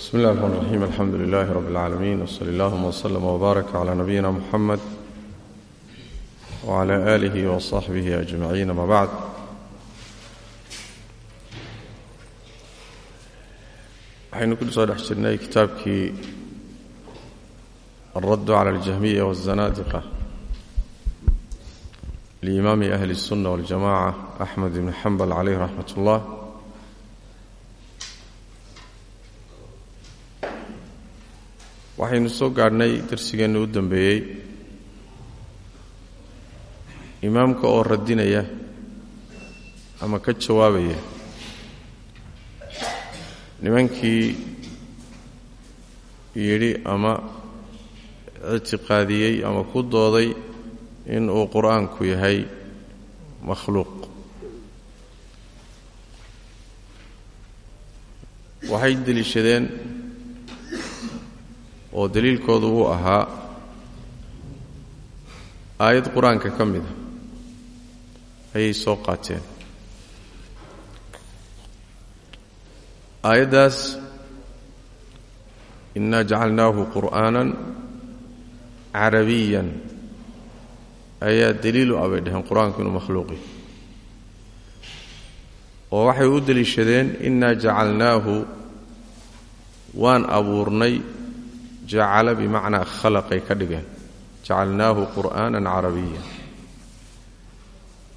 bsmi اllah الرحmn الرaxيim alxamdu لlah rb العaalamiin wslى اllهma وslm وbaarak عlى nabiyina mxamed وعlى آlih وصaxbih أجmaعiin ama bacd waxaynu ku soo dhex jirnay kitaabkii الradd عlى الجahmiية والزanاadiqة liimaami أhli الsuنة والjamaعة أxmed bn xambal عalayh raxmat اllah waxaynu soo gaadhnay darsigeenna u dambeeyey. Imaamka oo radinaya ama ka jawaabaya nimankii yidhi ama ictiqaadiyey ama ku dooday in uu qur'aanku yahay makhluuq. Waxay deliishadeen oo daliilkoodu uu ahaa aayad qur'aanka ka mida ayay soo qaateen. Aayaddaas innaa jacalnaahu qur'aanan carabiyan. Ayaa daliilu ah bay dhaheen qur'aanku inuu makhluuqi. Oo waxay u deliishadeen innaa jacalnaahu waan abuurnay jacala bimacnaa khalaqay ka dhigeen. Jacalnaahu qur'aanan carabiya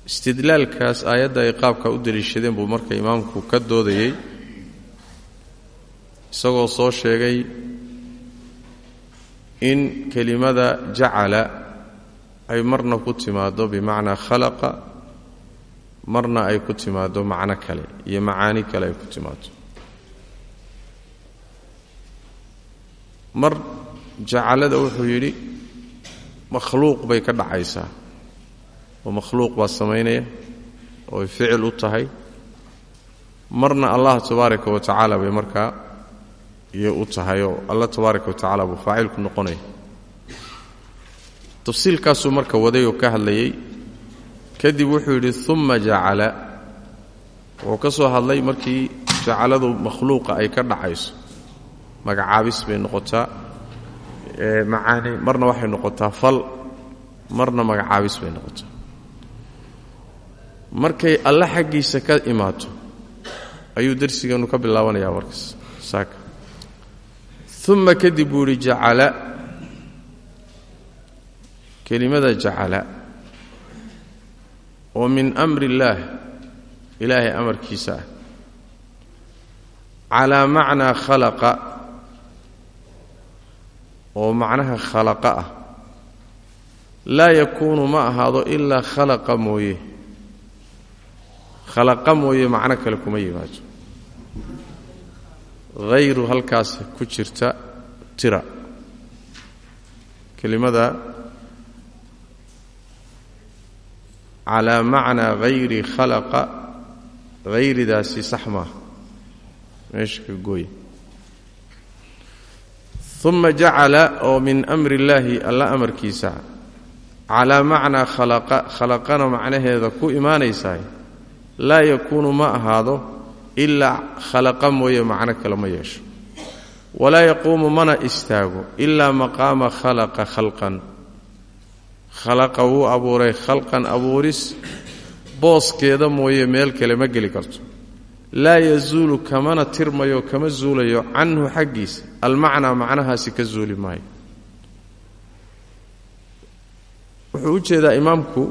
istidlaalkaas aayadda ay qaabka u deliishadeen buu marka imaamku ka doodayey isagoo soo sheegay in kelimada jacala ay marna ku timaaddo bimacnaa khalaqa marna ay ku timaaddo macno kale iyo macaani kale ay ku timaaddo mar jacalada wuxuu yidhi makhluuq bay ka dhacaysaa. Oo makhluuq baa samaynaya oo ay ficil u tahay. Marna allah tabaaraka wa tacaala bay markaa iyo u tahay oo allah tabaaraka wa tacaala buu faacilku noqonaya. Tafsiilkaasuu marka waday oo ka hadlayey kadib wuxuu yidhi uma jacala. Wuxuu ka soo hadlay markii jacaladu makhluuqa ay ka dhacayso magacaabis bay noqotaa macaani marna waxay noqotaa fal marna magacaabis bay noqotaa. Markay alle xaggiisa ka imaato ayuu darsigeenu ka bilaabanayaa markaas saaka. Uma kadib buu yidhi kelimada jacala oo min amri illaah ilaahay amarkiisa ah. Calaa macnaa khalaqa oo macnaha khalaqa ah. Laa yakuunu ma ahaado ilaa khalaqa mooye. Khalaqa mooye macno kale kuma yimaado hayru halkaas ku jirta tira. Kelimada calaa macnaa hayri khalaqa hayridaasi sax maaha. Meesha ka gooya uma jacala oo min amri illaahi alla amarkiisa calaa macnaa khalaqa khalaqana macnaheeda ku imaanaysaay laa yakuunu ma ahaado ilaa khalaqa mooye macno kale ma yeesho. Walaa yaquumu mana istaago ilaa maqaama khalaqa khalqan. Khalaqa wuu abuuray khalqan abuuris booskeeda mooye meel kale ma geli karto laa yazuulu kamana tirmayo kama zuulayo canhu xaggiisa almacnaa macnahaasi ka zuuli maayo. Wuxuu u jeedaa imaamku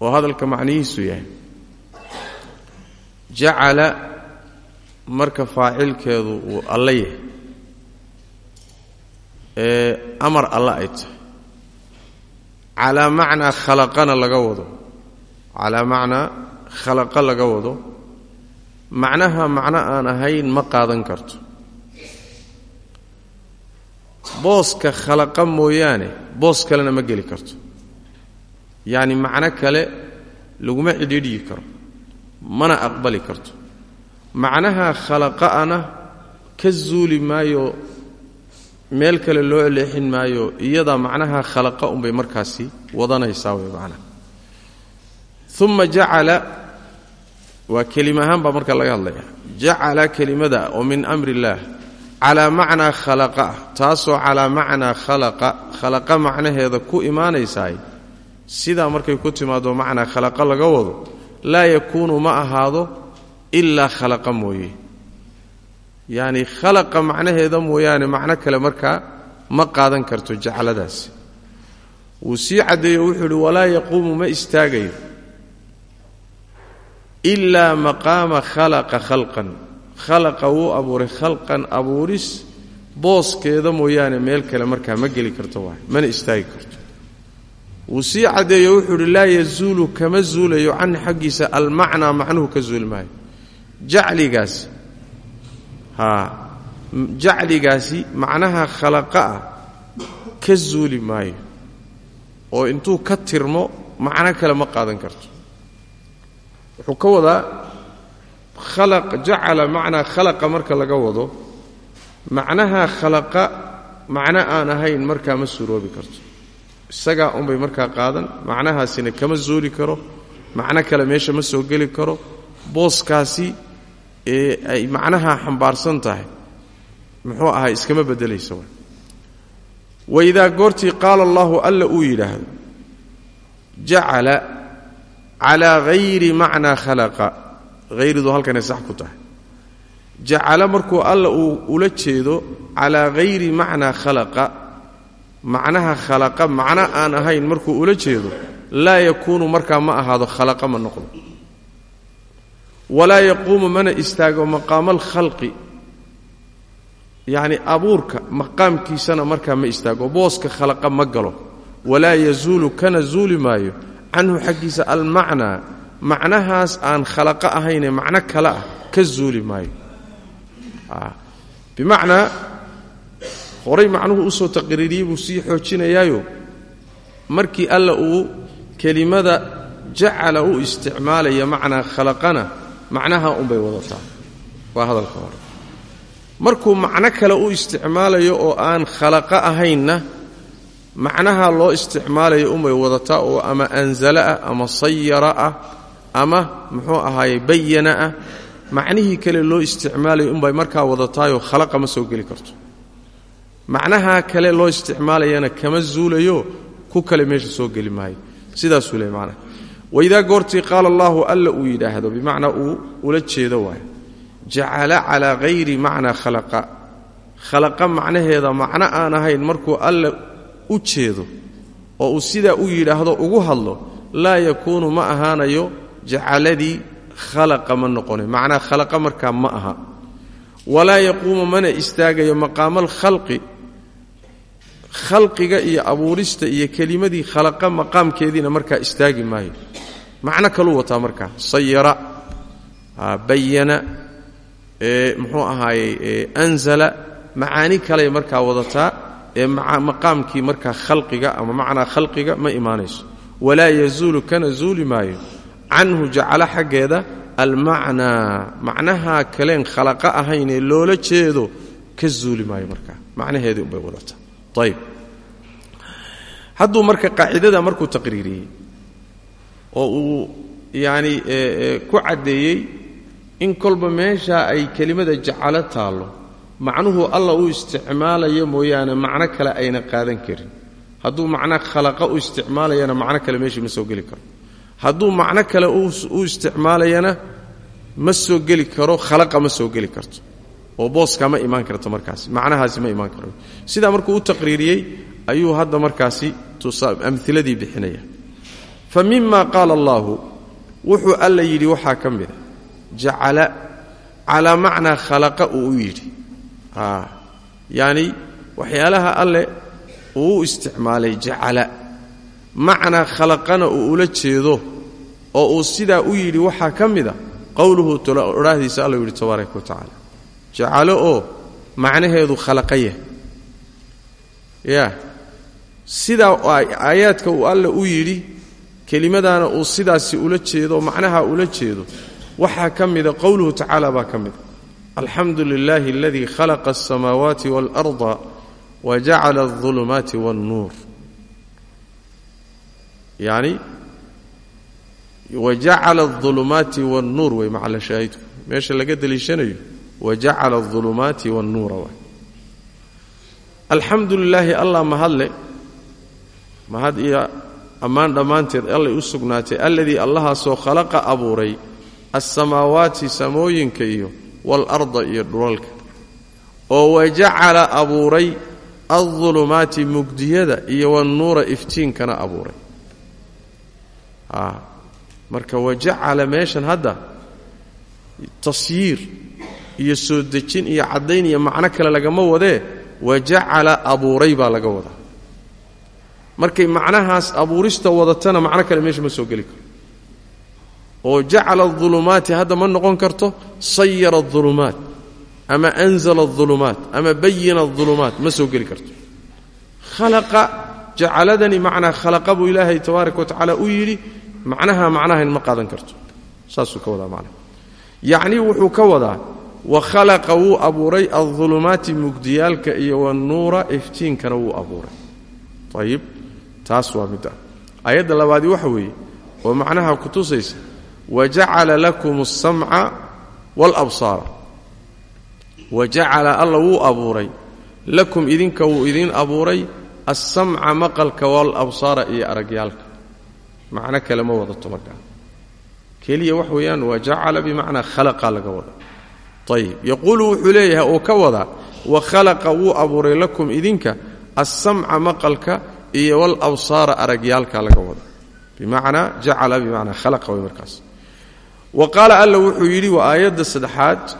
oo hadalka macnihiisu yahay jacala marka faacilkeedu uu alla yahay ee amar alla ay tahay. Calaa macnaa khalaqana laga wado. Calaa macnaa khalaqa laga wado macnaha macno aan ahayn ma qaadan karto. Booska khalaqa mooyaane boos kalena ma geli karto. Yacni macno kale laguma cidhiidhyi karo mana aqbali karto. Macnaha khalaqa'ana ka zuuli maayo meel kale loo leexin maayo iyadaa macnaha khalaqa unbay markaasi wadanaysaa wey macnaha uma jacala waa kelima ahaan baa marka laga hadlaya. Jacala kelimada oo min amri illaah calaa macnaa khalaqa. Ah taasoo calaa macnaa khalaqa. Khalaqa macnaheeda ku imaanaysaay. Sidaa markay ku timaado macnaa khalaqa laga wado laa yakuunu ma ahaado ilaa khalaqa mooye. Yacni khalaqa macnaheeda mooyaane macno kale markaa ma qaadan karto jacladaasi. Wuu sii caddeeyo wuxuu idhi walaa yaquumu ma istaagayo ilaa maqaama khalaqa khalqan khalaqa wuu abuuray khalqan abuuris booskeeda mooyaane meel kale markaa ma geli karto waay mana istaagi karto wuu sii caddeeyo wuxuu idhi laa yazuulu kama zuulayo canhu xaggiisa almacnaa macnuhu ka zuuli maayo jacligaasi haa macnaha khalaqa ah ka zuuli maayo oo intuu ka tirmo macno kale ma qaadan karto wuxuu ka wadaa jacala macnaa khalaqa marka laga wado. Macnaha khalaqa macno aan ahayn markaa ma suuroobi karto. Isagaa unbay markaa qaadan macnahaasina kama zuuli karo macno kale meesha ma soo geli karo booskaasi ee ay macnaha xambaarsan tahay. Muxuu ahaa iskama beddelaysa waidaa goortii qaala allahu alla uu yidhaahdo jacala calaa hayri macnaa khalaqa hayridu halkanay sax ku tahay. jacala markuu alla uu ula jeedo calaa hayri macnaa khalaqa macnaha khalaqa macno aan ahayn markuu ula jeedo laa yakuunu markaa ma ahaado khalaqa ma noqdo. walaa yaquumu mana istaago maqaama alkhalqi yacni abuurka maqaamkiisana markaa ma istaago booska khalaqa ma galo. walaa yazuulu kana zuuli maayo canhu xaggiisa almacnaa macnahaas aan khalaqa ahaynee macno kale ah ka zuuli maayo. Bimacnaa horay macnuhu u soo taqriiriyey buu sii xoojinayaayo. Markii alla uu kelimada jacala u isticmaalaya macnaa khalaqana macnaha unbay wadataa. Waa hadalka markuu macno kale u isticmaalayo oo aan khalaqa ahaynna macnaha loo isticmaalayo unbay wadataa oo ama anzala ah ama sayara ah ama muxuu ahaaye bayana ah kale loo isticmaalayo unbay markaa wadataayoo khalaqa ma soo geli karto. Macnaha kale loo isticmaalayana kama zuulayo ku kale meesha soo geli maayo. Sidaasuu leey macnaha waidaa goortii qaala allaahu alla uu yidhaahdo bimacnaa uu ula jeedo waayo jacala calaa hayri macnaa khalaqa. Khalaqa macnaheeda macno aan ahayn markuu alla u jeedo oo uu sidaa u yidhaahdo ugu hadlo laa yakuunu ma ahaanayo jacaladii khalaqa ma noqone. Macnaa khalaqa markaa ma aha. Walaa yaquumu mana istaagayo maqaama alkhalqi khalqiga iyo abuurista iyo kelimadii khalaqa maqaamkeediina markaa istaagi maayo. Macno kaluu wataa markaa. Sayara bayana muxuu ahaayey anzala macaani kaley markaa wadataa ee maqaamkii markaa khalqiga ama macnaa khalqiga ma imaanayso. Walaa yazuulu kana zuuli maayo. Canhu jacalo xaggeeda almacnaa. Macnaha kaleen khalaqa ahaynee loola jeedo ka zuuli maayo markaa macnaheedii unbay wadataa. Ayb hadduu marka qaacidada markuu taqriiriyey oo uu yacani ku caddeeyey in kolba meeshaa ay kelimada jacalo taallo macnuhu alla u isticmaalayo mooyaane macno kale ayna qaadan karin. Hadduu macno khalaqa u isticmaalayana macno kale meeshii ma soo geli karo. Hadduu macno kale u isticmaalayana ma soo geli karo khalaqa ma soo geli karto. Oo booskaa ma imaan karto markaas macnahaasi ma imaan karo sidaa markuu u taqriiriyey ayuu hadda markaasi amiladii bixinaya fa mima qaala wuxuu alla yidhi waxaa ka mida jacala calaa macnaa khalaqa uu u yidhi yacni waxyaalaha alle uu isticmaalay jacala. Macnaa khalaqana uu ula jeedo oo uu sidaa u yidhi waxaa ka mida qowluhu odhaahdiisa alla yidhi tabaaraka wa tacaala. Jacalo oo macnaheedu khalaqayah ya. Sidaa aayaadka uu alle u yidhi kelimadaana uu sidaasi ula jeedo macnaha ula jeedo waxaa ka mida qowluhu tacaala baa ka mida alxamdu lilaahi aladii khalaqa alsamaawaati waalarda wa jacala aldulumaati waannuur yacni wa jacala aldulumaati waannuur wey macala shaahidku. Meesha laga deliishanayo wa jacala aldulumaati waannuura waay alxamdu lilaahi allah mahadle mahad iyo ammaan dhammaanteed allay u sugnaatay alladii allahaasoo khalaqa abuuray alsamaawaati samooyinka iyo waalarda iyo dhulalka. oo wajacala abuuray aldulumaati mugdiyada iyo wannuura iftiinkana abuuray. Marka wajacala meeshan hadda tasyiir iyo soo dejin iyo caddayn iyo macno kale lagama wadee wajacala abuuray baa laga wadaa. Markay macnahaas abuurista wadatana macno kale meesha ma soo geli karo oo jacala adulumaati hadda ma noqon karto sayara adulumaat ama anzala adulumaat ama bayina adulumaat ma soo geli karto. Khalaqa jacaladani macnaa khalaqa buu ilaahay tabaaraka wa tacaala u yidhi macnaha macnahayn ma qaadan karto. Saasuu ka wadaa macnaha. Yacnii wuxuu ka wadaa wa khalaqa wuu abuuray aldulumaati mugdiyaalka iyo wannuura iftiinkana wuu abuuray. Ayib taas waa midda. Aayadda labaadii waxa weeye oo macnaha ku tusaysa wajacala lakum alsamca waalabsaara wajacala alla wuu abuuray lakum idinka wuu idiin abuuray alsamca maqalka waalabsaara iyo aragyaalka macno kale ma wadato markaa keliya wax weeyaan wajacala bimacnaa khalaqa laga wada ayib yaquulu wuxuu leeyahay oo ka wadaa wa khalaqa wuu abuuray lakum idinka alsamca maqalka iyo markaas wa qaala alla wuxuu yidhi waa aayadda saddexaad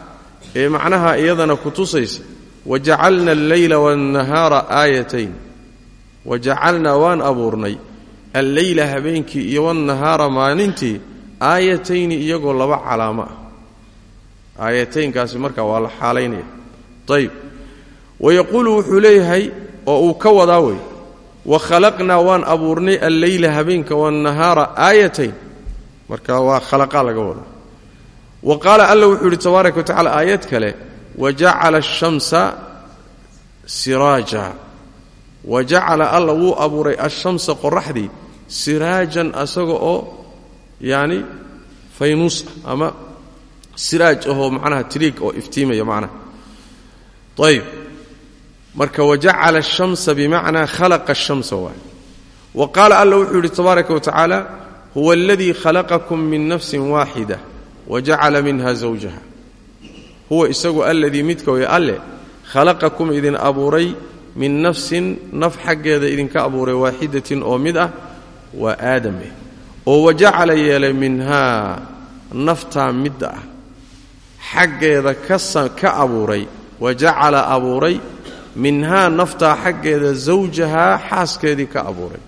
ee macnaha iyadana ku tusaysa wajacalna alleyla waannahaara aayatayn wajacalnaa waan abuurnay alleyla habeenkii iyo wannahaara maalintii aayatayni iyagoo laba calaamo ah. Aayataynkaasi markaa waa la xaalaynaya. Ayib wayaquulu wuxuu leeyahay oo uu ka wadaa wey wa khalaqnaa waan abuurnay alleyla habeenka waannahaara aayatayn marka waa khalaqaa laga wadaa wa qaala alla wuxuu yidhi tabaaraka wa tacala aayad kale wajacala ashamsa siraaja. Wajacala alla wuu abuuray ashamsa qoraxdii siraajan asaga oo yaani faynuus ama siraaj ahoo macnaha tiriig oo iftiimaya macnaha. Ayib marka wajacala ashamsa bimacnaa khalaqa ashamsa waay. Wa qaala alla wuxuu yidhi tabaaraka wa huwa aladii khalaqakum min nafsin waaxida wajacala minha zawjaha huwa isagu alladii midka way alle khalaqakum idin abuuray min nafsin naf xaggeeda idinka abuuray waaxidatin oo mid ah waa aadameh oo wajacala yeelay minhaa naftaa midda ah xaggeeda ka abuuray wajacala abuuray minhaa naftaa xaggeeda zawjahaa xaaskeedii ka abuuray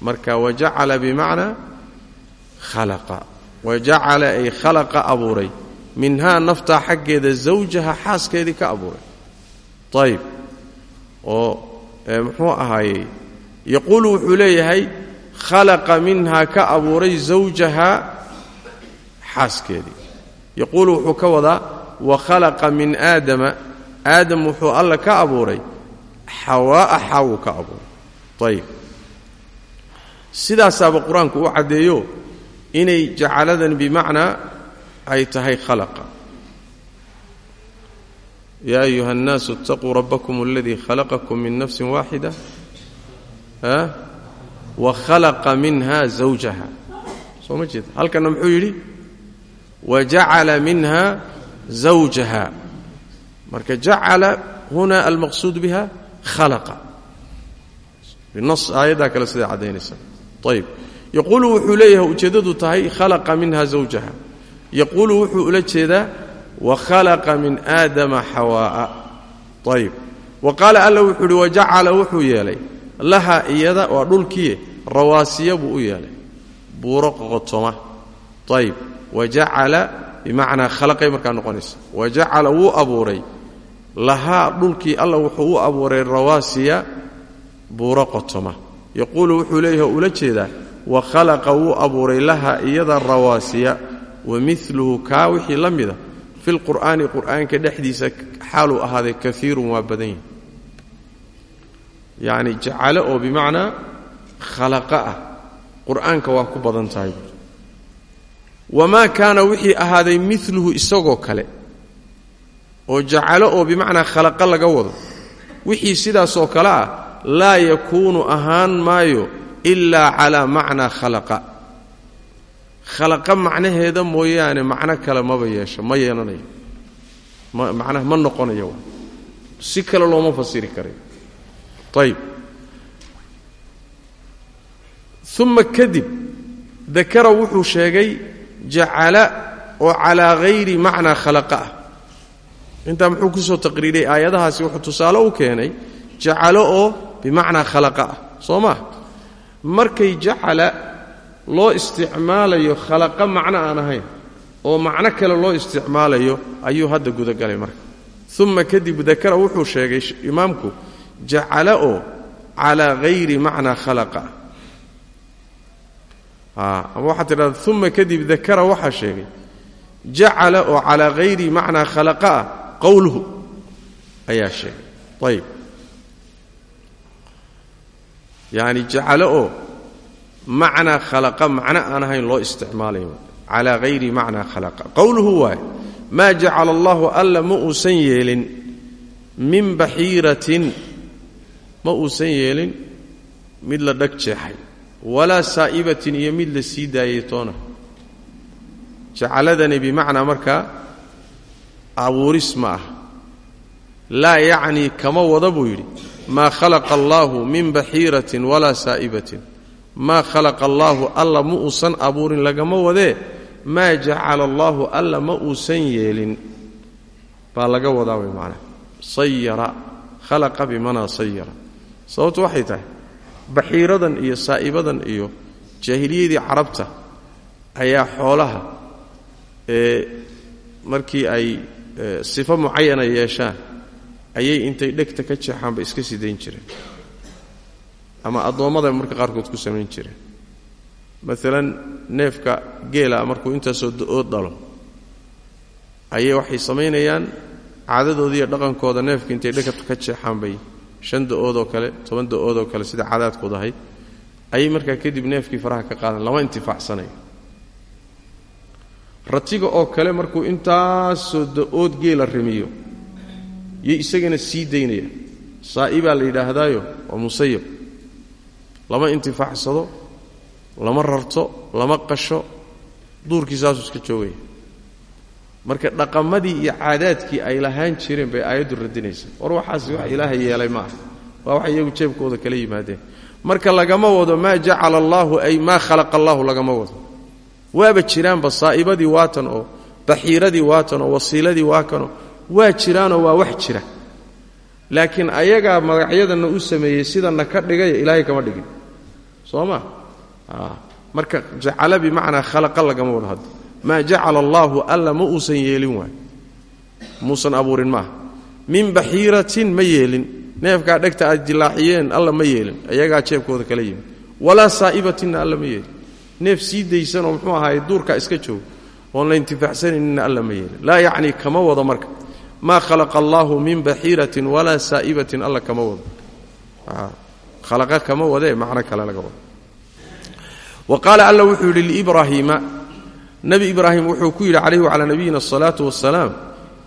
marka wajacala bimacnaa khalaqa. Wajacala ay khalaqa abuuray. Minhaa naftaa xaggeeda zawjaha xaaskeedii ka abuuray. Ayib oo muxuu ahaayey? Yaquulu wuxuu leeyahay khalaqa minhaa ka abuuray zawjaha xaaskeedii. Yaquulu wuxuu ka wadaa wa khalaqa min aadama. Aadam wuxuu alla ka abuuray xawaa'a xaawuu ka abuuray. Ayib sidaasaaba qur-aanku u caddeeyo inay jacaladan bimacnaa ay tahay khalaqa yaa ayuha اnnaasu اtaquu rabbakum اladii khalaqakum min nafsi waaxida wa khalaqa minha zawjaha soo ma jeeda halkanna muxuu yidhi wajacala minha zawjaha marka jacala huna almaqsuud biha khalaqa binas aayaddaa kale siday caddaynaysa ayib yaquulu wuxuu leeyahay ujeeddadu tahay khalaqa minha zawjaha. Yaquulu wuxuu ula jeedaa wa khalaqa min aadama xawaa'a. Ayib wa qaala alla wuxuu uhi wajacala wuxuu yeelay. Laha iyada waa dhulkiie rawaasiya buu u yeelay. Buuro qoqotoma. Ayib wajacala bimacnaa khalaqay markaa noqonaysa. Wajacala wuu abuuray. Lahaa dhulkii alla yaquulu wuxuu leeyahay ula jeedaa? Wa khalaqa wuu abuuray laha iyada rawaasiya. Wa miluhu kaa wixii la mida. Fi lqur'aani qur'aanka dhexdiisa xaaluu ahaaday kaiirun waa badan yahi yacni jacalo oo bimacnaa khalaqa ah. Qur'aanka waa ku badan tahay. Wamaa kaana wixii ahaaday miluhu isagoo kale. Oo jacalo oo bimacnaa khalaqa laga wado. Wixii sidaasoo kale ah laa yakuunu ahaan maayo ilaa calaa macnaa khalaqa. Khalaqa macnaheeda mooyaane macno kale maba yeesho ma yeelanayo. Macnaha ma noqonayo si kale looma fasiri karayo ayib uma kadib dakara wuxuu sheegay jacala oo calaa hayri macnaa khalaqa ah. Intaa muxuu ku soo taqriiray aayadahaasi wuxuu tusaale u keenay jacalo oo bimacnaa khalaqa ah soo maa markay jacala loo isticmaalayo khalaqa macno aan ahayn oo macno kale loo isticmaalayo ayuu hadda gudagalay marka. Uma kadib dakara wuxuu sheegay imaamku jacala oo calaa hayri macnaa khalaqa. Ama waxaad tidhahda uma kadib dakara waxaa sheegay jacala oo calaa hayri macnaa khalaqa ah qowluhu ayaa sheegay. Ayib yacni jacalo oo macnaa khalaqa macno aan ahayn loo isticmaalayo calaa hayri macnaa khalaqa. Qowluhu waaye maa jacala allahu alla ma uusan yeelin min baxiiratin. Ma uusan yeelin mid la dhag jeexay walaa saa'ibatin iyo mid la sii daayay toona. Jacaladani bimacnaa markaa abuuris ma ah. Laa yacnii kama wada buu yidhi maa khalaqa allaahu min baxiiratin walaa saa'ibatin. Maa khalaqa allaahu alla ma uusan abuurin lagama wadee maa jacala allaahu alla ma uusan yeelin. Baa laga wadaa way macnaha. Sayara khalaqa bimanaa sayara. Sababtu waxay tahay baxiiradan iyo saa'ibadan iyo jaahiliyadii carabta ayaa xoolaha ee markii ay sifo mucayana yeeshaan ayay intay dhegta ka jeexaanba iska sidayn jireen. Ama addoommada marka qaarkood ku samayn jireen. Maalan neefka geela markuu intaasoo da'ood dhalo ayay waxay samaynayaan caadadoodii iyo dhaqankooda neefka intay dhegta ka jeexaan bay shan da'oodoo kale toban da'oodoo kale sida cadaadkood ahayd ayay markaa kadib neefkii faraha ka qaadan lama intifaacsanayo ratiga oo kale markuu intaasoo da'ood geela rimiyo yo isagana sii daynaya. Saa'ibaa la yidhaahdaayo waa musayab lama intifaacsado lama rarto lama qasho duurkii iska joogaya. Marka dhaqamadii iyo caadaadkii ay lahaan jireen bay aayaddu radinaysa. War waxaasi wax ilaahay yeelay ma ah. Waa wax iyagu jeebkooda kala yimaadeen. Marka lagama wado maa jacala allaahu ay maa khalaqa allaahu lagama wado. Waaba jiraanba saa'ibadii waatan oo baxiiradii waatan oo wasiiladii waakanoo waa jiraanoo waa wax jira. Laakiin ayagaa magacyadanna u sameeyey sidanna ka dhigaya ilaahay kama dhigin. Soo ma? Marka jacala bimacnaa khalaqa lagama wado hadda maa jacala allaahu alla ma uusan yeelin waay. Muusan abuurin maaha. Min baxiiratin ma yeelin. Neefkaa dhegta aad dilaaciyeen alla ma yeelin. Ayagaa jeebkooda kala yimid. Walaa saa'ibatinna alla ma yeelin. Neef sii daysanoo muxuu ahaay duurkaa iska jooga oon la intifaacsanayninna alla ma yeelin. Laa yacnii kama wado marka maa khalaqa allaahu min baxiiratin walaa saa'ibatin alla kama wado. Khalaqa kama wadee macno kale laga wado. Wa qaala alla wuxuu yidhi liibraahiima nebi ibraahim wuxuu ku yidhi calayhi wacalaa nabiyina asalaatu wassalaam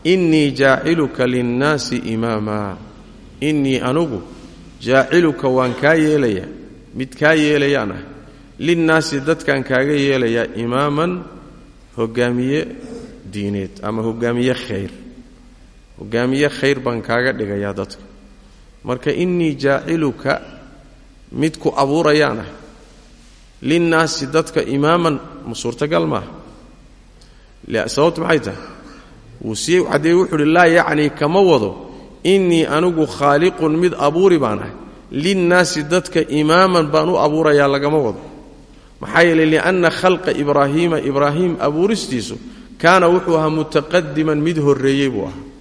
innii jaaciluka linnaasi imaama. Innii anugu jaaciluka waan kaa yeelayaa mid kaa yeelayaan ah linnaasi dadkaan kaaga yeelayaa hogaamiye khayr baan kaaga dhigayaa dadka marka innii jaaciluka mid ku abuurayaan ah linnaasi dadka imaaman ma suurtagal maaha. Sababtu maxay tahay? Wuu sii caddeeye yacnii kama wado innii anigu khaaliqun mid abuuri baan ahay. Linnaasi dadka imaaman baan u abuurayaa lagama wado. Maxaa yeeley lianna khalqa ibraahiima ibraahim abuuristiisu kaana wuxuu ahaa mutaqadiman mid horreeyey buu ahaa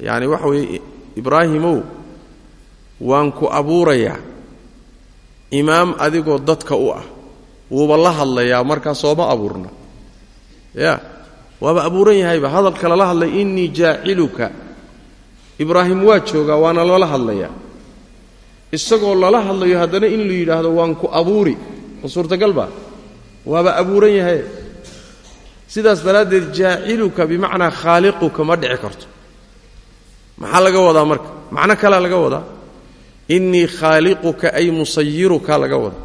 yacni waxa weeye ibraahimow waan ku abuurayaa. Imaam adigoo dadka u ah wuuba la hadlayaa markaa sooma abuurna. Ya waaba abuuran yahayba hadalka lala hadlay innii jaaciluka. Ibraahim waa joogaa waana lala hadlayaa. Isagoo lala hadlayo haddana in la yidhaahdo waan ku abuuri. Ma suurtagalba waaba abuuran yahay. Sidaas daraaddeed jaaciluka bimacnaa khaaliquka ma dhici karto maxaa laga wadaa marka? Macno kalea laga wadaa? Innii khaaliquka ay musayiruka laga wada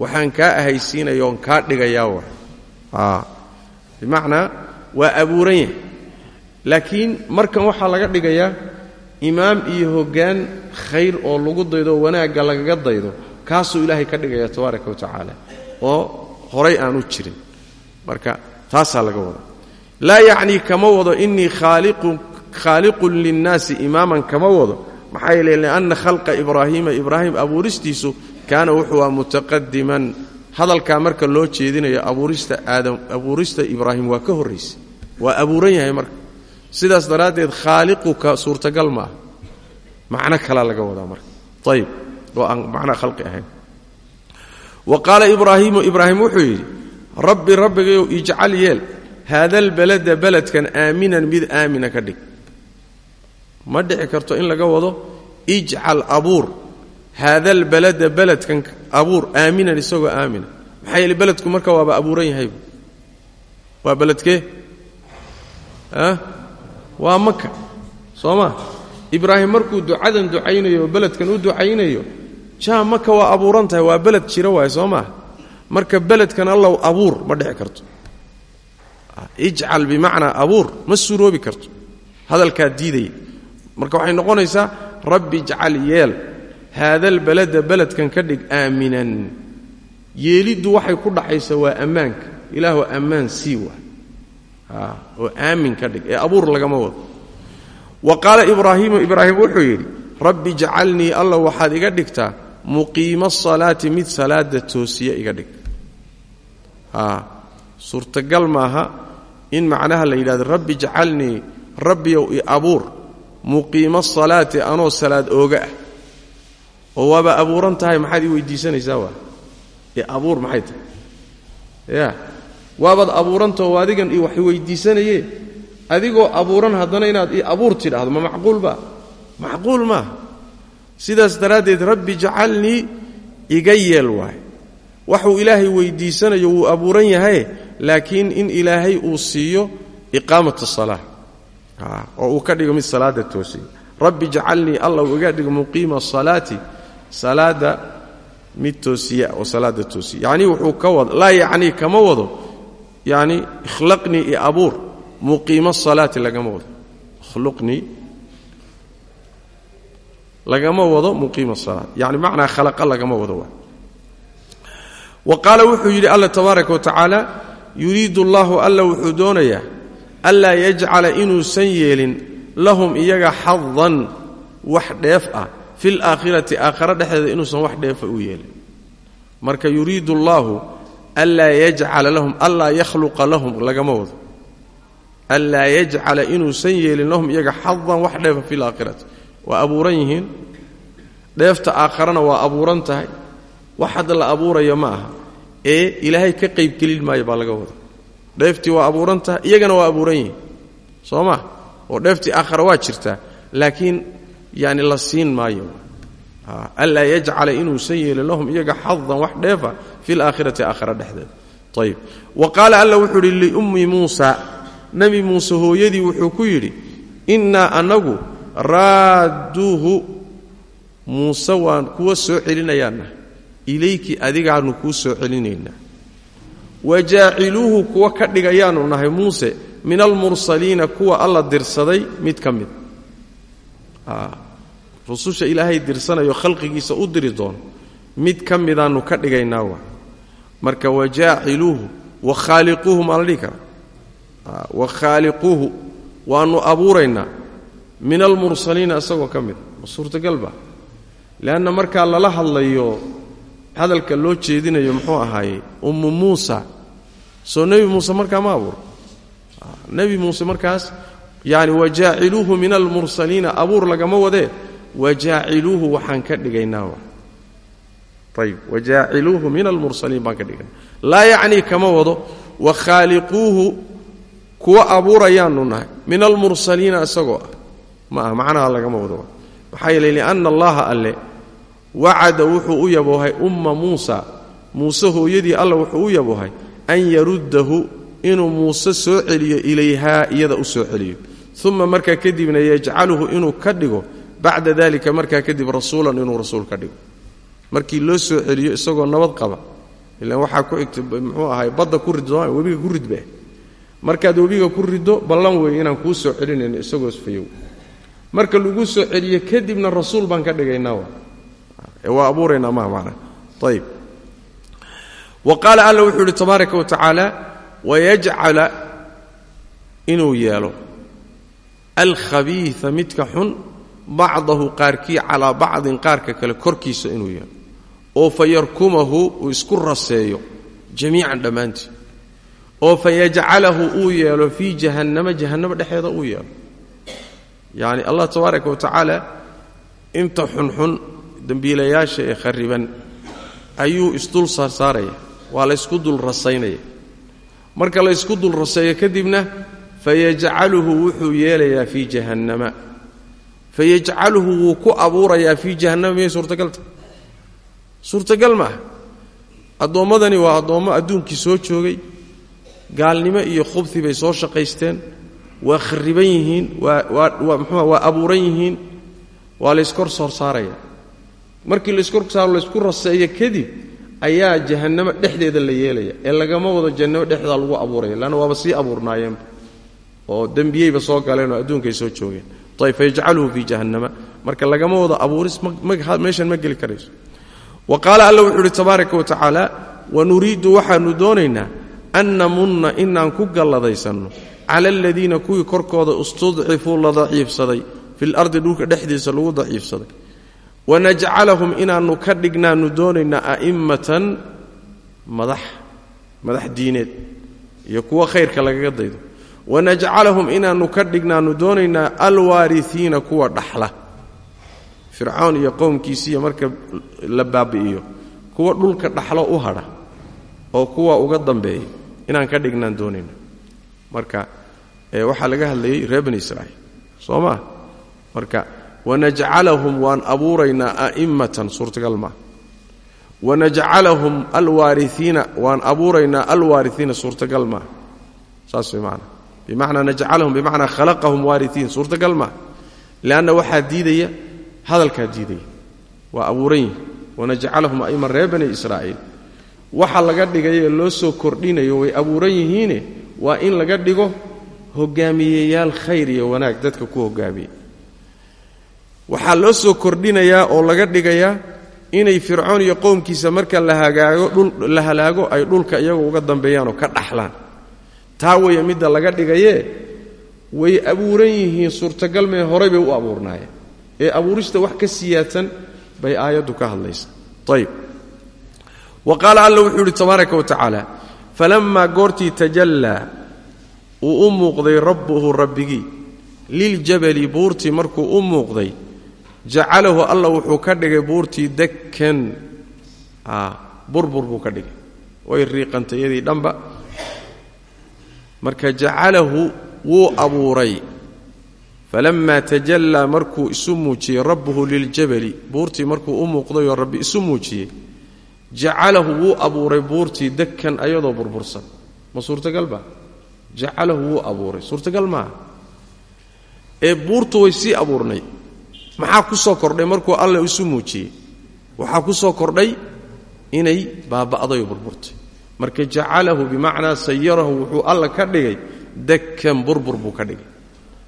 waxaan kaa ahaysiinaya oon kaa dhigayaa wa bimacnaa waa abuuran yahay. Laakiin markan waxaa laga dhigayaa imaam iyo hoggaan khayr oo lagu daydo wanaagga lagaga daydo kaasuu ilaahay ka dhigaya tabaaraka wa tacaala oo horay aan u jirin. Marka taasaa laga wada laa yacnii kama wado innii khaaliqun linnaasi imaaman kama wado. Maxaa yeele lianna khalqa ibraahiima ibraahim abuuristiisu kaana wuxuu a mutaqadiman hadalkaa marka loo jeedinayo abuurista aadam abuurista ibraahim waa ka horraysa waa abuuran yahay marka. Sidaas daraaddeed khaaliquka suurtagal ma ah macno kalaa laga wadaa marka. Ayib oo aan macnaa khalqi ahayn. Wa qaala ibraahiimu ibraahim wuxuu yidhi rabbi rabbigayow ijcal yeel. Haada albalada beledkan aaminan mid aamina ka dhig ma dhici karto in laga wado ijcal abuur. Haada albalada beledkan abuur aaminan isagoo aamina. Maxaa yeele beledku marka waaba abuuran yahaybu waa beledkee waa maka soo ma? Ibraahim markuu ducadan ducaynayo oo beledkan u ducaynayo jaa maka waa abuuran tahay waa beled jira waay soo maa marka beledkan allow abuur ma dhici karto. Ijcal bimacnaa abuur ma suroobi karto. Hadalkaa diidaya marka waxay noqonaysaa rabbi ijcal yeel haadalbalada beledkan ka dhig aaminan. Yeeliddu waxay ku dhaxaysa waa ammaanka ilaahu ammaan sii waa oo aamin ka dhig ee abuur lagama wado. Wa qaala ibraahiimu ibraahim wuxuu yidhi rabbi jcalnii alla waxaad iga dhigtaa muqiima asalaati mid salaada toosiya iga dhig. Suurtagal maaha in macnaha la yidhahdo rabbi jcalnii rabbiyow i abuur muqiima asalaati anoo salaad ooga ah. Oo waaba abuuran tahay maxaad ii weydiisanaysaa waa? I abuur maxay tahay? Ya waabaad abuurantao adigan i wax weydiisanaye adigoo abuuran haddana inaad i abuur tidhaahdo ma macquulba macquul maaha sidaas daraaddeed rabbi jacalnii iga yeel waay waxuu ilaahay weydiisanayo wuu abuuran yahaye laakiin in ilaahay uu siiyo iqaamat asalaa oo uu ka dhigo mid salaada toosiya rabbi jacalnii allah iga dhigo muqiima asalaati salaada mid toosiya oo salaada toosiya yacnii wuxuu ka wado laa yacnii kama wado. Yacni ikhlaqnii i abuur muqiima asalaati lagama wado. Khluqnii lagama wado muqiima asalaat yacni macnaa khalaqa lagama wado waa. Wa qaala wuxuu yidhi alla tabaaraka wa tacaala anlaa yajcala inuusan yeelin lahum iyaga xadan wax dheef ah fi laakhirati aakhara dhexdeeda inuusan wax dheefa u yeelin. Marka yuriidu allaahu anlaa yajcala lahum anlaa yakhluqa lahum lagama wado. Anlaa yajcala inuusan yeelin lahum iyaga xadan wax dheefa fi laakhirati waa abuuran yihiin? Dheefta aakharana waa abuuran tahay. Wax hadda la abuuraya ma aha. Ee ilaahay ka qaybgelin maayo baa laga wada dheeftii waa abuuran tahay iyagana waa abuuran yihiin. Soo ma? Oo dheeftii aakhara waa jirtaa laakiin yani la siin maayo. Anlaa yajcala inuusan yeelin lahum iyaga xadan wax dheefa fi laakhirati aakhara dhexdeeda ayb wa qaala alla wuxuu idhi liummi muusa. Nebi muuse hooyadii wuxuu ku yidhi innaa anagu raadduuhu muuse waan kuwa soo celinayaana ilayki adigaanu kuu soo celinaynaa wa jaaciluuhu kuwa ka dhigayaanu nahay muuse min almursaliina kuwa alla dirsaday mid ka mid. Rususha ilaahay dirsanayo khalqigiisa u diri doono mid ka midaannu ka dhigaynaa waa. Marka wa jaaciluuhu wa khaaliquuhu maa la dhihi kara wa khaaliquuhu waannu abuuraynaa min almursaliina isagoo ka mida ma suurtagalba leanna markaa lala hadlayo hadalka loo jeedinayo muxuu ahaaye ummu muusa soo nebi muuse markaa ma abuur. Nebi muuse markaas yani wajaaciluuhu min almursaliina abuur lagama wadee wajaaciluuhu waxaan ka dhigaynaa ayb wajaaciluuhu min almursaliin baan ka dhigayna laa yacnii kama wado. Wa khaaliquuhu kuwa abuurayaanu nahay. Min almursaliina isagoo ah. Ma aha. Macnaha lagama wado maxaa yeele lianna allaha alle wacada wuxuu u yaboohay umma muusa. Muuse hooyadii alla wuxuu u yaboohay an yaruddahu inuu muuse soo celiyo ilayhaa iyada u soo celiyo. Uma markaa kadibna yajcaluhu inuu ka dhigo bacda dalika markaa kadib rasuulan inuu rasuul ka dhigo. Markii loo soo celiyo isagoo nabad qaba ilaan waxaa ku xigta muxuu ahay badda ku rid sooma webiga ku ridbe markaad webiga ku riddo ballan weeye inaan kuu soo celinayno isagoo isfayow marka lagu soo celiyo kadibna rasuul baan ka dhigaynaa waa. Abuuraynaa maa macnaa ayib wa qaala alla wuxuu yidhi tabaaraka wa tacaala wayajcala inuu yeelo alkhabiia midka xun bacdahu qaarkii calaa bacdin qaarka kale korkiisa inuu yeelo. Oo fa yarkumahu uu isku raseeyo jamiican dhammaantii. Oo fa yajcalahu uu yeelo fii jahannama jahannama dhexeeda uu yeelo. Yacni allah tabaaraka wa tacaala inta xunxun dembiilayaasha ee khariban ayuu isdul saarsaaraya waa laysku dul rasaynaya. Marka laysku dul raseeyo kadibna fayajcaluhu wuxuu yeelayaa fii jahannama. Fayajcaluhu wuu ku abuurayaa fii jahannama miyay suurtagalta suurtagal maaha. Addoommadani waa addoommo adduunkii soo joogay. Gaalnimo iyo khubti bay soo shaqaysteen. Waa khariban yihiin waa mxua waa abuuran yihiin. Waa layskor soor saaraya. Markii layskor saaro laysku raseeyo kadib ayaa jahannamo dhexdeeda la yeelaya ee lagama wado jahannamo dhexdeeda lagu abuuraya leanna waaba sii abuurnaayeenba oo dembiyeyba soo galeenoo adduunkay soo joogeen. Ayb fayajcaluhu fii jahannama. Marka lagama wado abuuris meeshan ma geli karayso. Wa qaala alla wuxuu uhi tabaaraka wa tacaala wanuriidu waxaanu doonaynaa an namunna inaan ku galladaysanno cala aladiina kuwii korkooda istudcifuu la daciifsaday fi lardi dhulka dhexdiisa lagu daciifsaday wanajcalahum inaannu ka dhignaannu doonaynaa a'immatan madax madax diineed iyo kuwo khayrka lagaga daydo. Wanajcalahum inaannu ka dhignaannu doonaynaa alwaariiina kuwa dhaxla. Fircoon iyo qowmkiisiiyo marka la baabi'iyo kuwa dhulka dhaxlo u hadha oo kuwa uga dambeeya inaan ka dhignaan doonayna. Marka waxaa laga hadlayay reer bani israa'iil. Soo maa marka wanajcalahum waan abuuraynaa a'immatan suurtagal maa wanajcalahum alwaariiina waan abuuraynaa alwaariiina suurtagal maa saas way maanaa bimacnaa najcalahum bimacnaa khalaqahum waariiin suurtagal maa leanna waxaa diidaya hadalkaa diidaya waa waxa laga dhigayee loo soo kordhinayo way abuuran yihiine waa in laga dhigo hogaamiyeyaal khayr iyo wanaag dadka ku hogaamiya waxaa loo soo kordhinayaa oo laga dhigayaa inay fircoon iyo qowmkiisa marka la halaago ay dhulka iyagu uga dambeeyaanoo ka dhaxlaan. Taa weeye midda laga dhigayee way abuuran yihiin suurtagal mee horay bay u abuurnaayeen ee abuurista wax ka siyaadsan bay aayaddu ka hadlaysa. Ayib wa qaala alla wuxuu yidhi tabaaraka wa tacaala falammaa goortii tajallaa uu u muuqday rabbuhu rabbigii. Liljabali buurtii markuu u muuqday jacalahu alla wuxuu ka dhigay buurtii dakkan burbur buu ka dhigay. Way riiqantay iyadii dhanba. Marka jacalahu wuu abuuray. Falammaa tajallaa markuu isu muujiyey rabbuhu liljabali buurtii markuu u muuqdayoo rabbi isu muujiyey jacalahu wuu abuuray buurtii dakkan ayadoo burbursan. Ma suurtagal ba jacalahu wuu abuuray. Suurtagal maaha? Ee buurtu way sii abuurnay maxaa ku soo kordhay markuu alla isu muujiyey? Waxaa ku soo kordhay inay baaba'dayo burburtay. Marka jacalahu bimacnaa sayarahu wuxuu alla ka dhigay dakkan burbur buu ka dhigay.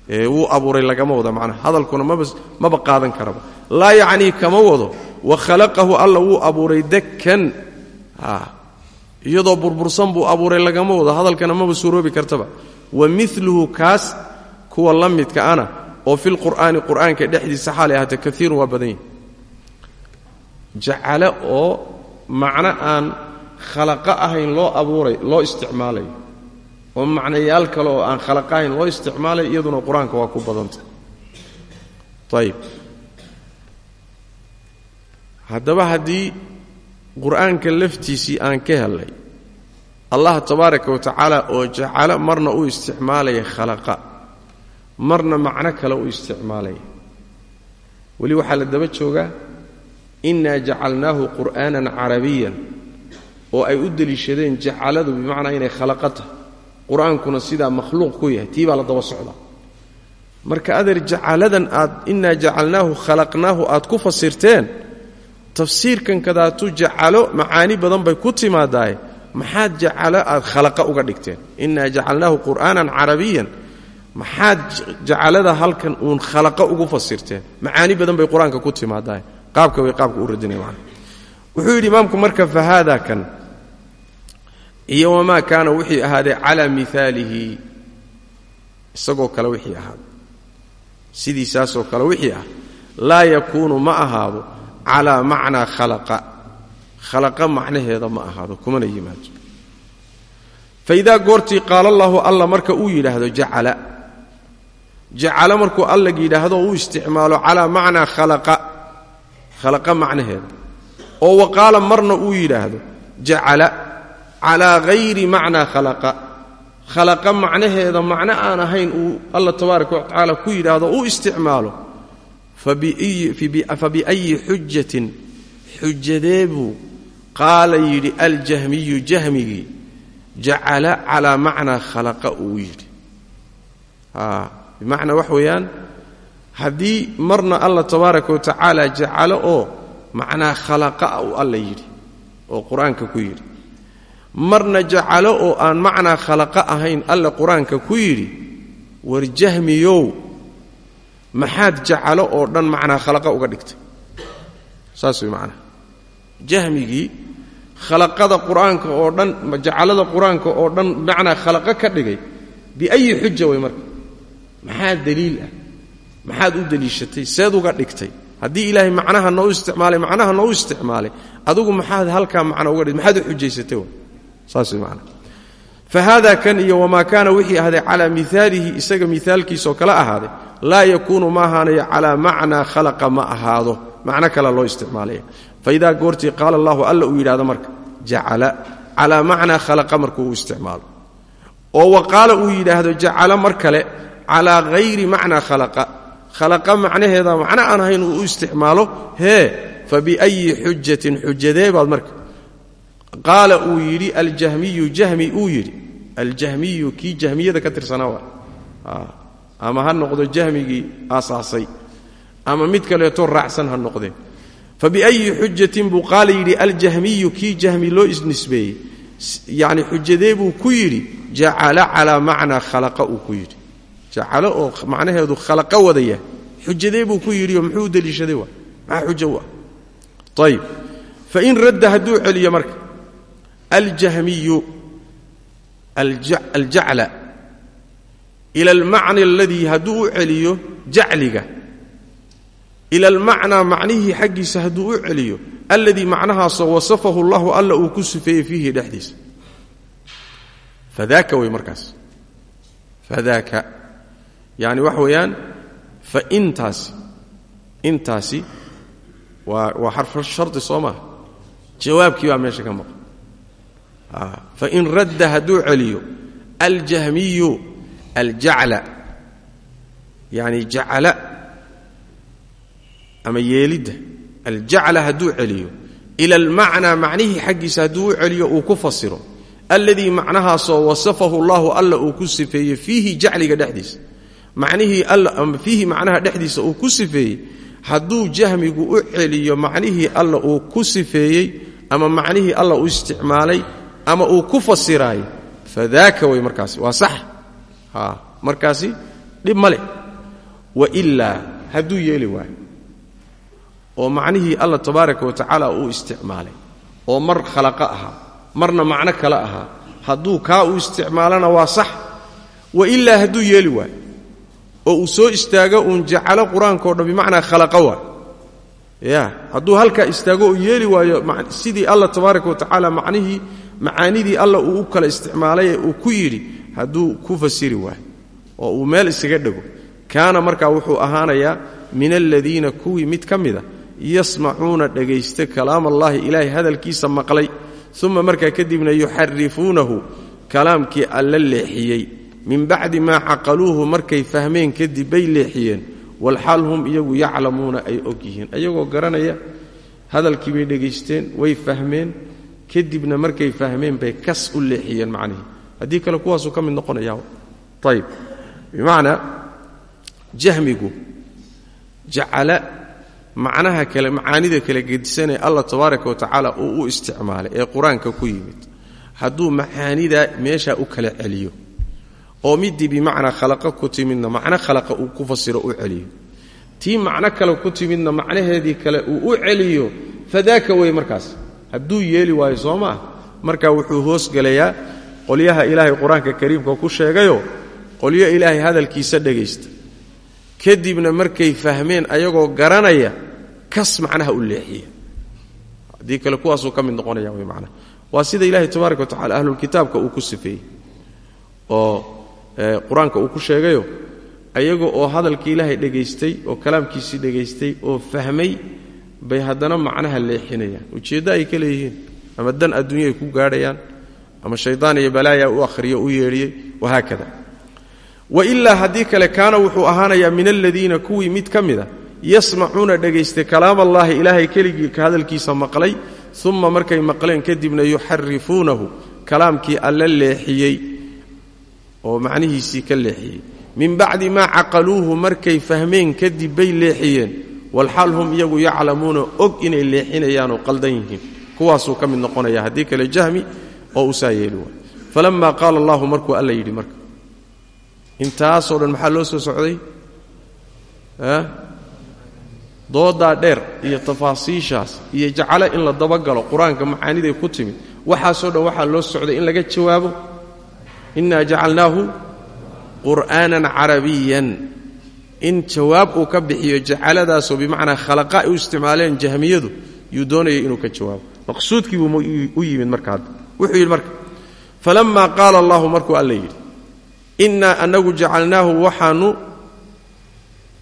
Ee wuu abuuray lagama wado macnaha. Hadalkuna maba qaadan karaba. Laa yacnii kama wado wa khalaqahu alla wuu abuuray dakkan iyadoo burbursan buu abuuray lagama wado. Hadalkana maba suuroobi kartaba. Wa miluhu kaas kuwa la midka ana oo filqur'aani qur'aanka dhexdiisa xaalay ahaatee kaiirun waa badan yihi jacale oo macno aan khalaqo ahayn loo abuuray loo isticmaalayo oo macnayaal kale oo aan khalaqo ahayn loo isticmaalayo iyaduna qur'aanka waa ku badanta. Ayib haddaba haddii qur'aanka laftiisii aan ka helnay allah tabaaraka wa tacaala oo jacalo marna u isticmaalaya khalaqa marna macno kale u isticmaalaya weli waxaa la daba joogaa innaa jacalnaahu qur'aanan carabiyan oo ay u deliishadeen jacaladu bimacnaa inay khalaqa tahay. Qur'aankuna sidaa makhluuq ku yahay tii baa la daba socdaa marka adeer jacaladan aad innaa jacalnaahu khalaqnaahu aad ku fasirteen tafsiirkan kadaatu jacalo macaani badan bay ku timaadaaye maxaad jacalo aad khalaqa uga dhigteen. Innaa jacalnaahu qur'aanan carabiyan maxaad jacalada halkan uun khalaqa ugu fasirteen? Macaani badan bay qur'aanka ku timaadaaye qaabka way qaabka u radinaya macana wuxuu yidhi imaamku marka fa haada kan iyo wamaa kaana wixii ahaaday calaa miaalihi isagoo kale wixii ahaaday sidiisaasoo kale wixii ah laa yakuunu ma ahaado calaa macnaa khalaqa. Khalaqa macnaheeda ma ahaado kumana yimaado fa idaa goortii qaala allaahu alla marka uu yidhaahdo jacala jacala markuu alla yidhaahdo uu isticmaalo calaa macnaa khalaqa khalaqa macnaheeda. Oo wa qaala marna uu yidhaahdo jacala calaa hayri macnaa khalaqa. Khalaqa macnaheeda macno aan ahayn uu alla tabaaraka wa tacaala ku yidhaahdo uu isticmaalo. Fa biayi xujatin xujadeebuu qaala yidhi aljahmiyu jahmigii jacala calaa macnaa khalaqa uu yidhi bimacnaa wax weeyaan haddii marna alla tabaaraka wa tacaala jacalo oo macnaa khalaqa uu alla yidhi oo qur'aanka ku yidhi. Marna jacalo oo aan macnaa khalaqa ahayn alle qur'aanka ku yidhi war jahmiyow maxaad jacalo oo dhan macnaa khalaqa uga dhigtay. Saas way macnaha jahmigii khalaqada qur'aanka oo dhan jacalada qur'aanka oo dhan macnaa khalaqa ka dhigay biayi xuja way marka maxaa daliil ah? Maxaad u deliishatay seed uga dhigtay. Haddii ilaahay macnaha noo isticmaalay macnaha noo isticmaalay adugu maxaad halkaa macno uga dhigtay? Maxaad u xujaysatay saas way macnaha fa haada kan iyo wamaa kaana wixii ahaaday calaa miaalihi isaga miaalkiisoo kale ahaaday laa yakuunu ma ahaanayo calaa macnaa khalaqa ma ahaado. Macno kale loo isticmaalaya. Faidaa goortii qaala allahu alla uu yidhahdo marka jacala calaa macnaa khalaqa markuu u isticmaalo. Oo wa qaala uu yidhaahdo jacala mar kale calaa hayri macnaa khalaqa. Khalaqa macnaheeda macno aan ahayn uu u isticmaalo hee fa biayi xujatin xujadee baad marka. Qaala uu yidhi aljahmiyu jahmi uu yidhi. Aljahmiyu kii jahmiyada ka tirsanaa waa? Ama ha noqdo jahmigii aasaasay ama mid kaleeto raacsan ha noqdeen. Fa biayi xujatin buu qaala yidhi aljahmiyu kii jahmi loo isnisbeeyey. Yacni xujadee buu ku yidhi jacala calaa macnaa khalaqa uu ku yidhi jacalo oo macnaheedu khalaqa wadaya xujadee buu ku yidhi muxuu u deliishaday waa? Maxaa xujo u ah ayib fain radda hadduu celiyo marka aljahmiyu aljacla ila almacna aladii hadduu u celiyo jacliga ila almacnaa macnihii xaggiisa hadduu u celiyo alladii macnahaasoo wasafahu llahu alla uu ku sifeeyey fiihi dhexdiisa. Fadaaka wey markaas. Fadaaka yani waxa weeyaan fa intaasi waa waa xarfu shardi soo maaha jawaabkii baa meesha ka maqan. Fain radda hadduu celiyo aljahmiyu aljacla. Yani jacala ama yeelidda aljacla hadduu celiyo ila almacnaa macnihii xaggiisa hadduu u celiyo uu ku fasiro. Alladii macnahaasoo wasafahu llahu alla uu ku sifeeyey fiihi jacliga dhexdiisa fiihi macnaha dhexdiisa uu ku sifeeyey hadduu jahmigu u celiyo macnihii alla uu ku sifeeyey ama macnihii alla uu isticmaalay ama uu ku fasiraay fadaaka way markaasi waa sax. Markaasi dhib ma leh. Wailaa hadduu yeeli waayo oo macnihii alla tabaaraka wa tacaala uu isticmaalay oo mar khalaqa ahaa marna macno kale ahaa hadduu kaa u isticmaalana waa sax. Wailaa hadduu yeeli waayo oo uu soo istaago uun jacalo qur'aankao dhan bimacnaa khalaqa waay. Ya hadduu halkaa istaago oo yeeli waayo sidii alla tabaaraka wa tacaala macnihii macaanidii alla uu u kala isticmaalay ee uu ku yidhi hadduu ku fasiri waayo oo uu meel isaga dhego. Kaana markaa wuxuu ahaanayaa min aladiina kuwii mid ka mida yasmacuuna dhegaysta kalaam allaahi ilaahay hadalkiisa maqlay uma markaa kadibna yuxarifuunahu kalaamkii alla leexiyey min bacdi maa caqaluuhu markay fahmeen kadib bay leexiyeen walxaal hum iyagu yaclamuuna ay og yihiin. Ayagoo garanaya hadalkii bay dhegaysteen way fahmeen kadibna markay fahmeen bay kas u leexiyeen macnihii haddii kale kuwaasuu ka mid noqonaya. Ayib bimacnaa jahmigu jacala macnaha kale macaanida kala gedisanee allah tabaaraka wa uu u isticmaalay ee qur'aanka ku yimid. Hadduu macaanidaa meeshaa u kala celiyo oo midii bimacnaa khalaqa ku timidna macno khalaqa uu ku fasiro u celiyo. Tii macno kale ku timidna macnaheedii kale uu u celiyo fadaaka wey markaas. Hadduu yeeli waayo soo marka wuxuu hoosgelayaa qolyaha ilaahay qur'aanka kariimka ku sheegayo qolyo ilaahay hadalkiisa dhegaysta. Kadibna markay fahmeen ayagoo garanaya kas macnaha u leexiya. Haddii kale kuwaasuu ka mid noqonaya wey macnaha waa sida ilaahay tabaaraka wa tacala ahlulkitaabka uu ku sifeeyey oo qur'aanka uu ku sheegayo ayaga oo hadalkii ilaahay dhegaystay oo kalaamkiisii dhegaystay oo fahmay bay haddana macnaha leexinayaan. Ujeeddo ay ka leeyihiin ama dan adduunya ay ku gaadhayaan ama shaydaan iyo balaaya u akhriyo u yeedhiyey wahaakada wailaa haddii kale kaana wuxuu ahaanayaa min aladiina kuwii mid ka mida yasmacuuna dhegaystay kalaam allaahi ilaahay keligii hadalkiisa maqlay uma markay maqleen kadibna yuxarifuunahu kalaamkii alla leexiyey oo macnihiisii ka leexiyey. Min bacdi maa caqaluuhu markay fahmeen kadib bay leexiyeen. Walxaal hum iyagu yaclamuuna og inay leexinayaanoo qaldan yihiin. Kuwaasuu ka mid noqonaya haddii kale jahmi oo usaa yeeli waay. Falamma qaala allahu markuu alla yidhi marka. Intaasoo dhan maxaa loo soo socday? Doodaa dheer iyo tafaasiishaas iyo jacale in la dabagalo qur'aanka macaaniday ku timid. Waxaasoo dhan waxaa loo socday in laga jawaabo innaa jacalnaahu qur'aanan carabiyan in jawaab uu ka bixiyo jacaladaasoo bimacnaa khalaqa ay isticmaaleen jahmiyadu yuu doonayay inuu ka jawaabo. Maqsuudkii buu u yimid marka hadda. Wuxuu yidhi marka falammaa qaala allahu markuu alla yidhi innaa anagu jacalnaahu waxaanu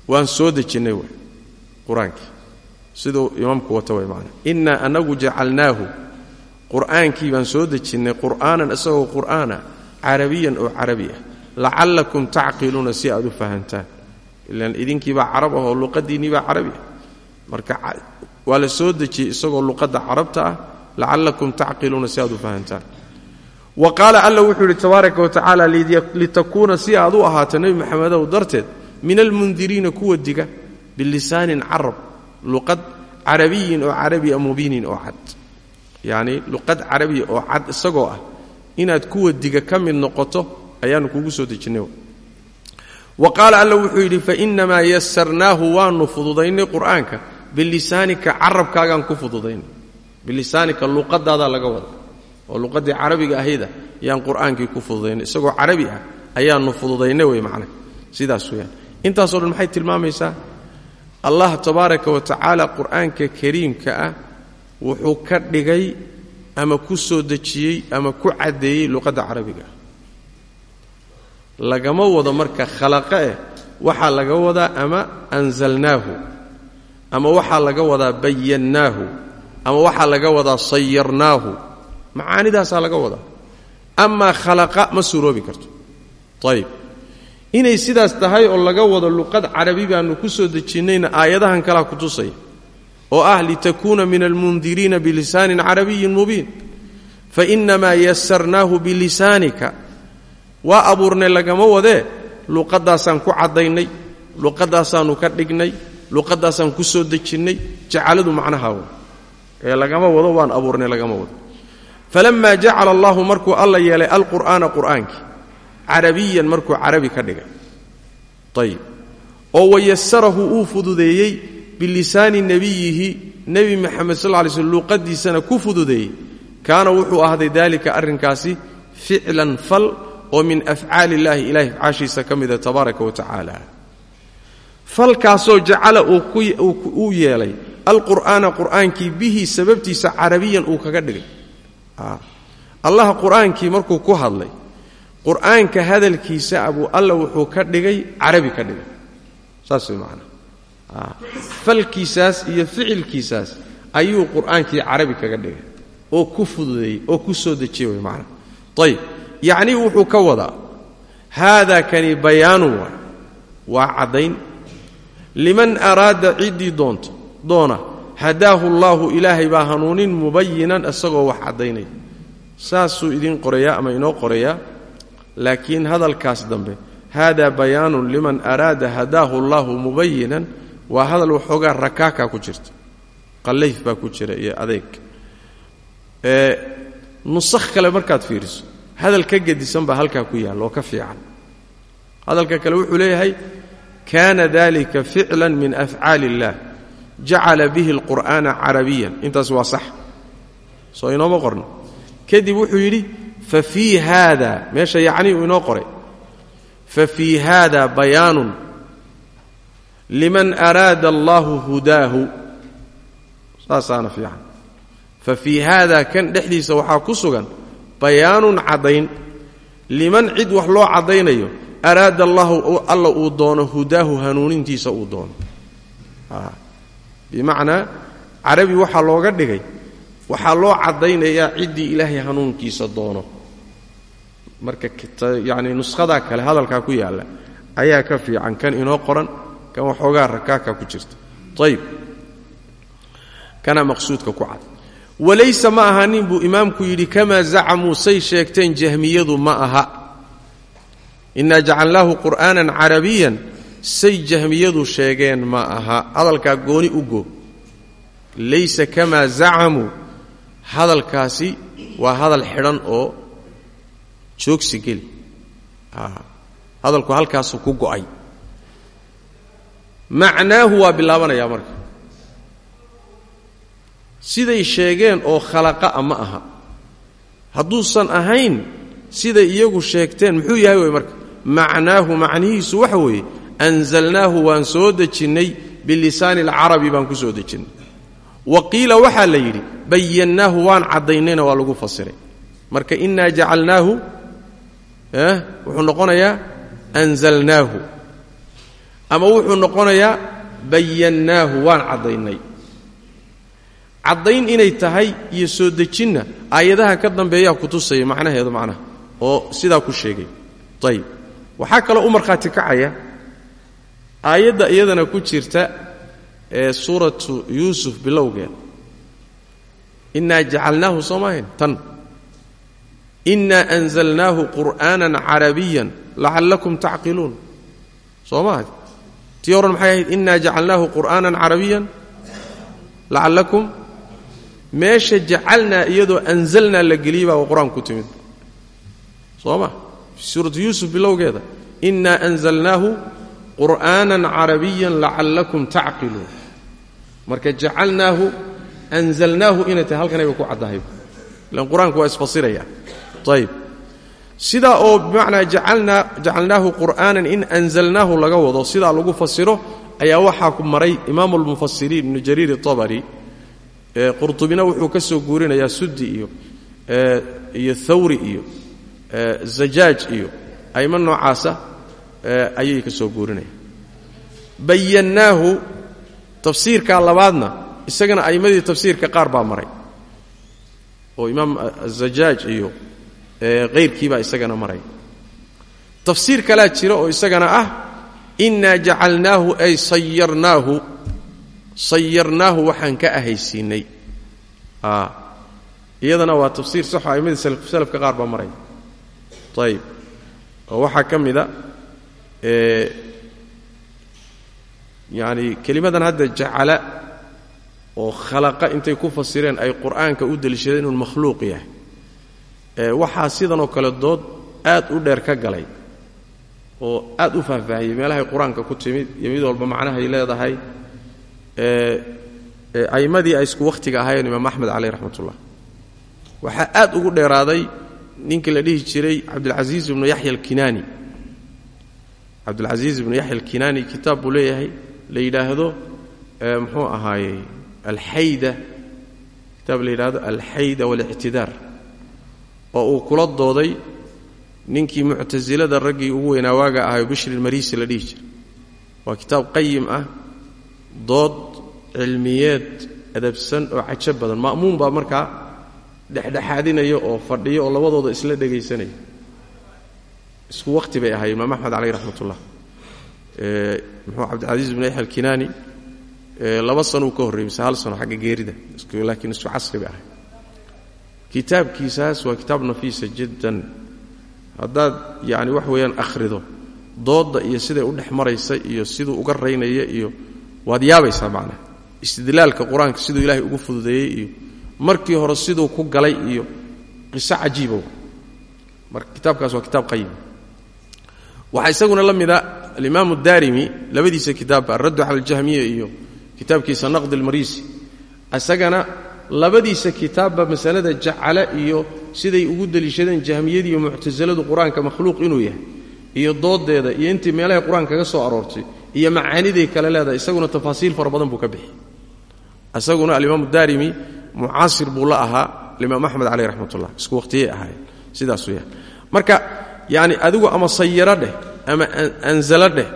waan soo dejinnay w qur'aankii. Siduu imaamku wata way macana innaa anagu jacalnaahu qur'aankii baan soo dejinnay qur'aanan isagoo qur'aana carabiyan oo carabi ah. Lacallakum tacqiluuna si aad u fahantaan. Ilaan idinkiibaa carab ah oo luqadiinniibaa carabi ah. Marka waa la soo dejiyey isagoo luqadda carabta ah. Lacallakum tacqiluuna si aad u fahantaan. Wa qaala alla wuxuu yidhi tabaaraka wa tacaala litakuuna si aad u ahaato nebi maxamedow darteed min almundiriina kuwa diga bilisaanin carab luqad carabiyin oo carabiya mubiinin oo cad. Yacni luqad carabiya oo cad isagoo ah inaad kuwa diga ka mid noqoto ayaanu kugu soo dejinnay wa qaala alla wuxuu yidhi fainamaa yasarnaahu waanu fududaynay qur'aanka bilisaanika carabkaagaan ku fududaynay bilisaanika luqadaadaa laga wada oo luqaddii carabiga ahayda yaan qur'aankii ku fududaynay isagoo carabi ah ayaanu fududaynay wey macna sidaas weyaan intaasoo dhan maxay tilmaamaysaa? Allah tabaaraka wa tacaala qur'aanka kariimka ah wuxuu ka dhigay ama ku soo dejiyey ama ku caddeeyey luqadda carabiga. Lagama wado marka khalaqa eh waxaa laga wadaa ama anzalnaahu ama waxaa laga wadaa bayannaahu ama waxaa laga wadaa sayarnaahu macaanidaasaa laga wadaa. Amaa khalaqa ma suuroobi karto. Ayib inay sidaas tahay oo laga wado luqad carabi baanu ku soo dejinnayna aayadahan kalaa ku tusaya oo ah litakuuna min almundiriina bilisaanin carabiyin mubiin. Fainamaa yasarnaahu bilisaanika. Waa abuurnay lagama wadee luqaddaasaan ku caddaynay luqaddaasaannu ka dhignay luqaddaasaan ku soo dejinnay jacaladu macnaha w ee lagama wado waan abuurnay lagama wado. Falammaa jacala allahu markuu alla yeelay alqur'aana qur'aankii carabiyan markuu carabi ka dhigay. Ayib oo wayasarahu uu fududeeyey bilisaani nebiyihi nebi maxamed sal lay slm luuqadiisana ku fududeeyey. Kaana wuxuu ahday daalika arrinkaasi ficlan fal oo min afcaali illaahi ilahay afcaashiisa ka mida tabaaraka wa tacaala. Falkaasoo jacala uu yeelay alqur'aana qur'aankii bihi sababtiisa carabiyan uu kaga dhigay. Allah qur'aankii markuu ku hadlay qur'aanka hadalkiisa abuu alla wuxuu ka dhigay carabi ka dhigay. Saas way falkiisaas iyo ficilkiisaas ayuu qur'aankii carabi kaga dhigay oo ku fududeeyey oo ku soo dejiyey way macnaa ayib yacnii wuxuu ka wadaa haadaa kani bayaanun waay waa caddayn. Liman araada ciddii doonto doona hadaahu allaahu ilaahay baa hanuunin mubayinan isagoo wax caddaynaya. Saasuu idiin qorayaa ama inoo qorayaa laakiin hadalkaas dambe hada bayaanun liman araada hadaahu allahu mubayinan waa hadal waxoogaa rakaakaa ku jirta qallayf baa ku jira iyo adeeg. Nusakh kale markaad fiiriso hadal ka gedisan baa halkaa ku yaalla oo ka fiican. Hadalka kale wuxuu leeyahay kaana dalika ficla min afcaali اllah jacala bihi اlqur'aana carabiyan. Intaas waa sax. Soo inooma qorno. Kadib wuxuu yidhi fafii haada meesha yacnii uu inoo qoray. Fafii haada bayaanun liman araada allahu hudaahu. Saasaana fiican. Fafii haada kan dhexdiisa waxaa ku sugan bayaanun caddayn. Liman cid wax loo caddaynayo araada allahu alla uu doono hudaahu hanuunintiisa uu doono. Bimacnaa carabi waxaa looga dhigay waxaa loo caddaynayaa ciddii ilaahay hanuunkiisa doono. Marka yacni nushadaa kale hadalkaa ku yaalla ayaa ka fiican kan inoo qoran kan waxoogaa rakaaka ku jirta ayib kana maqsuudka ku cad. Walaysa ma ahanin buu imaamku yidhi kamaa zacamuu say sheegteen jahmiyadu ma aha. Inaa jacalnaahu qur'aanan carabiyan say jahmiyadu sheegeen ma aha. Hadalkaa gooni u go. Laysa kamaa zacamuu hadalkaasi waa hadal xidhan oo joogsi geli. Hadalku halkaasu ku go'ay macnaahu waa bilaabanayaa marka. Siday sheegeen oo khalaqa ma aha. Hadduusan ahayn siday iyagu sheegteen muxuu yahay wey marka macnaahu macnihiisu waxa weeye anzalnaahu waan soo dejinnay bilisaani alcarabi baan ku soo dejinnay. Wa qiila waxaa la yidhi bayannaahu waan caddaynayna waa lagu fasiray. Marka innaa jacalnaahu wuxuu noqonayaa anzalnaahu ama wuxuu noqonayaa bayannaahu waan caddaynay. Caddayn inay tahay iyo soo dejinna aayadaha ka dambeeyaa ku tusaya macnaheedu macnaha oo sidaa ku sheegay. Ayib waxaa kaloo u markhaati kacaya aayadda iyadana ku jirta ee suuratu yuusuf bilowgeeda innaa jacalnaahu soo maahayn tan. Innaa anzalnaahu qur'aanan carabiyan lacallakum tacqiluun. Soo maaha tii horan maxay ahayd? Innaa jacalnaahu qur'aanan carabiyan. Lacallakum meesha jacalnaa iyadoo anzalnaa la geliyey baa qur'aan ku timid. Soo ma suuratu yuusuf bilowgeeda. Innaa anzalnaahu qur'aanan carabiyan lacallakum tacqiluun. Marka jacalnaahu anzalnaahu inay tahay halkanayba ku caddahay. Ilan qur'aanku waa isfasiraya ayib sidaa oo bimacnaa jacalnaahu qur'aanan in anzalnaahu laga wado sidaa lagu fasiro ayaa waxaa ku maray imaamu almufasiriin ibnu jariir itabari qurtubina wuxuu ka soo guurinayaa suddi iyo iyo thawri iyo zajaaj iyo ayma noocaasa ayay ka soo guurinayaan. Bayannaahu tafsiirkaa labaadna isagana a'immadii tafsiirka qaar baa maray. Oo imaam azajaaj iyo hayrkiibaa isagana maray. Tafsiir kalaa jira oo isagana ah innaa jacalnaahu ay sayarnaahu sayarnaahu waxaan ka ahaysiinay. Iyadana waa tafsiir saxo aimmadii salafka qaar baa maray. Ayib oo waxaa ka mida kelimadan hadda jacala oo khalaqa intay ku fasireen ay qur'aanka u deliishadeen makhluuq yahay waxaa sidanoo kale dood aad u dheer ka galay oo aad u faahfaahiyey. Meelahay qur'aanka ku timid iyo mid walba macnahay leedahay aimmadii ay isku wakhtiga ahaayeen imaam axmed caleyh raxmatullah. Waxaa aad ugu dheeraaday ninkii la dhihi jiray cabdilcasiis ibnu yaxya alkinaani. Cabdilcasiis ibnu yaxya alkinaani kitaab buu leeyahay la yidhaahdo muxuu ahaayey alxayda kitaab la yidhaahdo alxayda waاlictidaar oo uu kula dooday ninkii muctasilada raggii ugu weynaa waaga ahayo bishri lmariisi la dhihi jiray. Waa kitaab qayim ah dood cilmiyeed adabsan oo cajo badan. Ma'muun baa markaa dhexdhexaadinaya oo fadhiyo oo labadooda isla dhegaysanaya. Isku wakhti bay ahaayeen imaam axmed caleyh raxmatullah. Muxuu cabdilcasiis ibnu yaxya alkinaani laba sanuu ka horreeyey mise xagga geerida laakiin isku casri ahay kitaabkiisaas waa kitaab nafiisa jiddan. Haddaad yacni wax weeyaan akhrido doodda iyo siday u dhex maraysa iyo siduu uga raynaya iyo waad yaabaysaa macnaha. Istidlaalka qur'aanka siduu ilaahay ugu fududeeyey iyo markii hore siduu ku galay iyo qiso cajiiba marka kitaabkaas waa kitaab qayim waxaa isaguna la mida alimaamu daarimi labadiisa kitaabba alraddu cala aljahmiya iyo kitaabkiisa naqd almariisi isagana labadiisa kitaabba masalada jacala iyo siday ugu deliishadeen jahmiyadii iyo muctasiladu qur'aanka makhluuq inuu yahay iyo doodeeda iyo intii meelahay qur'aan kaga soo aroortay iyo macaaniday kale leedahay isaguna tafaasiil fara badan buu ka bixi isaguna alimaamu daarimi mucaasir buu la ahaa alimaam axmed caleyh raxmat ullah isku waqhtiyey ahaayeen sidaas weyaan marka yani adigu ama sayaro dheh ama anzalo dheh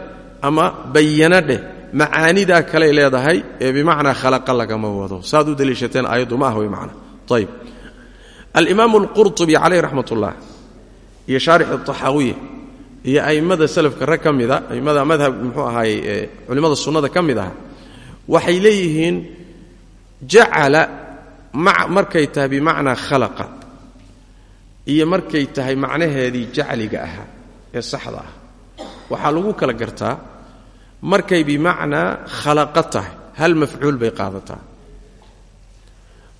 ama bayano dheh macaanidaa kaley leedahay ee bimacnaa khalaqa lagama wado. Saaad u deliishateen aayaddu ma ah way macna. Ayb alimaamu alqurطubi calayh raxmat ullah iyo shaarix ataxaawiya iyo a'immada salafka rag ka mida a'immada madhab muxuu ahaaye culimmada sunnada ka mid aha waxay leeyihiin jacala markay tahay bimacnaa khalaqa iyo markay tahay macnaheedii jacliga ahaa ee saxda ah. Waxaa lagu kala gartaa markay bimacnaa khalaqa tahay hal mafcuul bay qaadataa.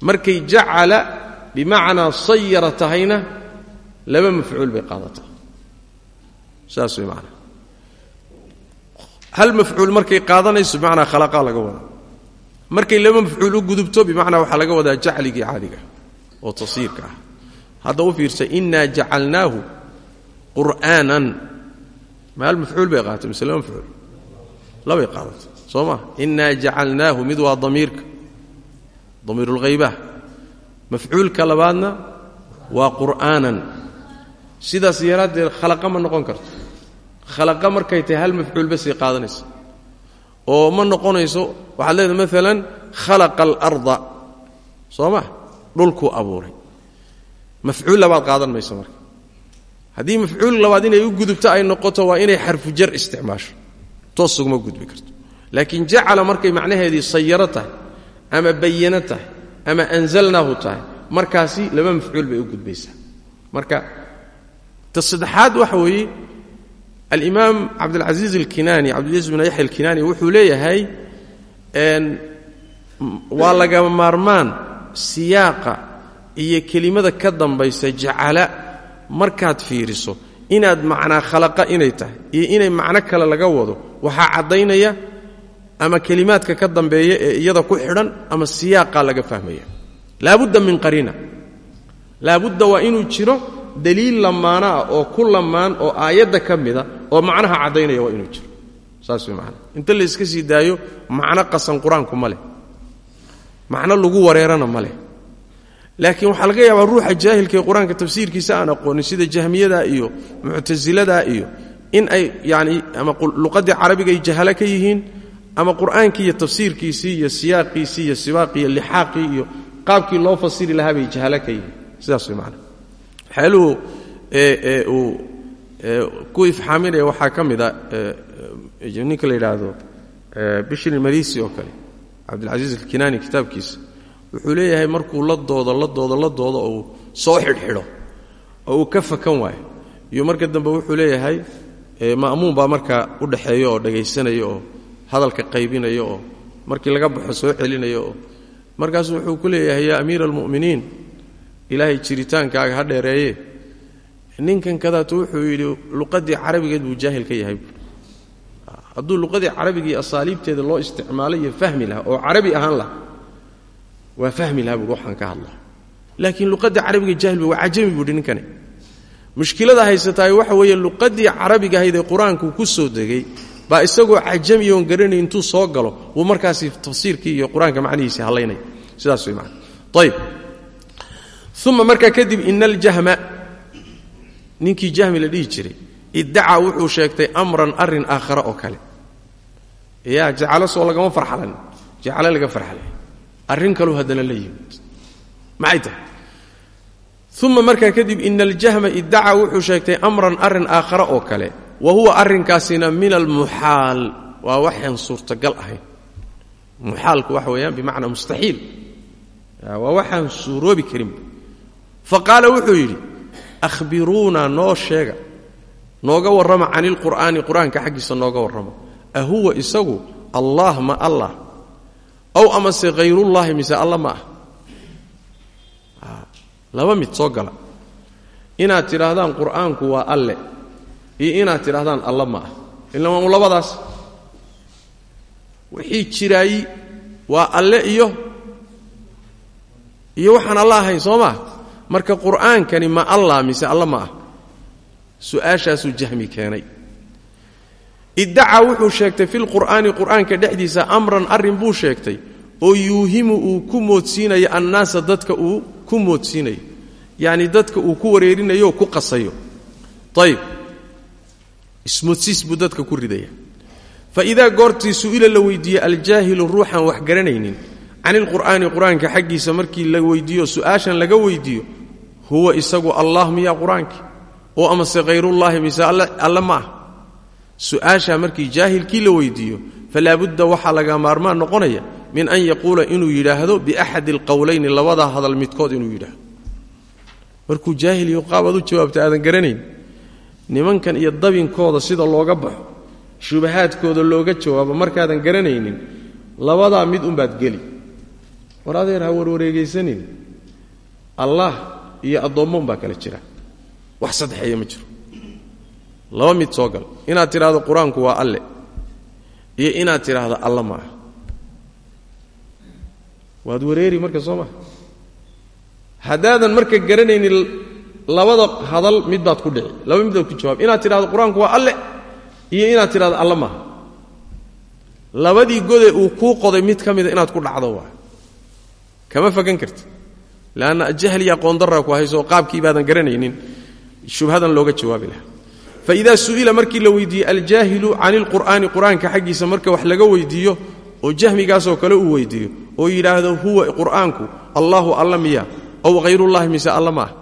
Markay jacala bimacnaa sayara tahayna laba mafcuul bay qaadataa. Saas way macnaa. Hal mafcuul markay qaadanayso bimacnaa khalaqa laga wadaa markay laba mafcuul u gudubto bimacnaa waxaa laga wadaa jacligii caadiga oo tasiirka ah. Hadda u fiirsa inaa jacalnaahu qur'aanan. Ma mafcuul bay qaadatay mise laba mafcuul labay qaadatay soo maa inaa jacalnaahu mid waa damiirka. Damiirulghaybaha mafcuulka labaadna waa qur'aanan. Sidaas yaraaddeed khalaqa ma noqon karto. Khalaqa markay tahay hal mafcuul basay qaadanaysa oo ma noqonayso waxaad leedahay maalan khalaqa alarda soo ma? Dhulkuu abuuray. Mafcuul labaad qaadan mayso marka. Haddii mafcuul labaad inay u gudubto ay toosuguma gudbi karto. Laakiin jacala markay macnaheedii sayaro ama bayano ama anzalnaahu tahay markaasi laba mafcuul bay u gudbaysaa. Marka ta saddexaad waxa weeye alimaam cabdilcasiiz alkinaani cabdilcaziz bin yaxya alkinaani wuxuu leeyahay waa lagama maarmaan siyaaqa iyo kelimada ka dambaysa jacala markaad fiiriso inaad macnaa khalaqa inay tahay iyo inay macno kale laga wado waxaa caddaynaya ama kelimaadka ka dambeeya ee iyada ku xidhan ama siyaaqa laga fahmaya. Laabudda min qariina. Laabudda waa inuu jiro daliil lamaana ah oo ku lamaan oo aayadda ka mida oo macnaha caddaynaya waa inuu jiro. Saas way macana inta la iska sii daayo macno qasan qur'aanku ma leh. Macno lagu wareerana ma leh laakiin waxaa laga yaabaa ruuxa jaahilka ee qur'aanka tafsiirkiisa aan aqoonin sida jahmiyada iyo muctasilada iyo in ay yani ama luqaddii carabiga ay jahalo ka yihiin ama qur'aankii iyo tafsiirkiisii iyo siyaaqiisii iyo sibaaqii iyo lixaaqii iyo qaabkii loo fasiri lahaa jahalo ka yihiin. Sidaas way macana waxyaaluhu uu ku ifxaaminaya waxaa ka mida ninka la yidhaahdo bishri marisi oo kale cabdilcasiis alkinaani kitaabkiisa wuxuu leeyahay markuu la doodo la doodo la doodo oo uu soo xidhxidho oo uu ka fakan waayo. Iyo marka dambe wuxuu leeyahay ma'muun baa markaa u dhaxeeya oo dhagaysanaya oo hadalka qaybinaya oo markii laga baxo soo celinaya oo markaasu wuxuu ku leeyahay yaa amiira almu'miniin ilaahay jiritaankaaga ha dheereeye. Ninkan kadaatu wuxuu yidhi luqaddii carabigeed buu jaahil ka yahay. Hadduu luqadii carabigii asaaliibteeda loo isticmaalay iyo fahmi lahaa oo carabi ahaan laha waa fahmi lahaa buui waxaan ka hadla laakiin luqadii carabiga jaahil waa cajami buuhi ninkani. Mushkilada haysataay waxa weeye luqadii carabiga ahayd ee qur'aanku ku soo degay baa isagoo cajami garanay intuu soo galo wuu markaasi tafsiirkii iyo qur'aanka macnihiisii hallaynaya sidaas way maana ayib uma markaa kadib ina aljahma ninkii jahmi la dhihi jiray iddacaa wuxuu sheegtay amran arrin aakhara oo kale. Yaa jacalo soo lagama farxalan jacalo laga farxalay arrin kaluu haddana la yimid. Maxay tahay? Uma markaa kadib ina aljahma iddacaa wuxuu sheegtay amran arrin aakhara oo kale wa huwa arrinkaasina min almuxaal waa waxaan suurtagal ahayn. Muxaalku waxa weeyaan bimacnaa mustaxiil. Waa waxaan suuroobi karinba fa qaala wuxuu yidhi ahbiruuna noo sheega. Nooga warrama cani ilqur'aani qur'aanka xaggiisa nooga warrama ahuwa isagu allah ma allah ow amase hayrullaahi mise alla ma ah. Laba mid soo gala. Inaad tidhaahdaan qur'aanku waa alle iyo inaad tidhaahdaan alla ma ah. Ila waa labadaas. Wixii jiraayi waa alle iyo iyo waxaan alla ahayn soo maa marka qur'aankani ma allah mise alla ma ah? Su'aashaasuu jahmi keenay iddacaa wuxuu sheegtay filqur'aani qur'aanka dhexdiisa amran arrin buu sheegtay oo yuuhimu uu ku moodsiinayo annaasa dadka uu ku moodsiinayo yacni dadka uu ku wareerinayo ku qasayo. Ayib ismoodsiis buu dadka ku ridaya. Fa idaa goortii su'ila la weydiiye aljaahilu ruuxan wax garanaynin. Can ilqur'aani qur'aanka xaggiisa markii la weydiiyo su'aashan laga weydiiyo huwa isagu allah miyaa qur'aankii oo amase khayrullaahi mise alle ma ah su'aashaa markii jaahilkii la weydiiyo falaa budda waxaa laga maarmaan noqonaya min an yaquula inuu yidhaahdo biaxadi alqowlayni labadaa hadal midkood inuu yidhaahdo. Markuu jaahiliyo qaabaad u jawaabta aadan garanayn nimankan iyo dabinkooda sida looga baxo shubahaadkooda looga jawaabo markaadan garanaynin labadaa mid unbaad geli. War ha warwareegaysanin allah iyo addoommo umbaa kala jira. Wax saddexeeya ma jiro laba mid soo gal. Inaad tidhaahdo qur'aanku waa alle. Iyo inaad tidhaahdo alla ma waad wareeri marka soo maha haddaadan marka garanaynin labada hadal mid baad ku dhici. Laba mid baad ku jawaab. Inaad tidhahdo qur'aanku waa alle iyo inaad tidhahdo alla maaha labadii gode uu kuu qoday mid ka mida inaad ku dhacdo waa. Kama fakan karti. Leanna jahliya qoondarraa ku hayso qaabkii baadan garanaynin shubhadan looga jawaabi lahaa faidaa su'ila markii la weydiiyey aljaahilu can ilqur'aani qur'aanka xaggiisa marka wax laga weydiiyo oo jahmigaasoo kale uu weydiiyo oo yidhaahdo huwa qur'aanku allahu alla miya ow hayrullahi mise alla ma ah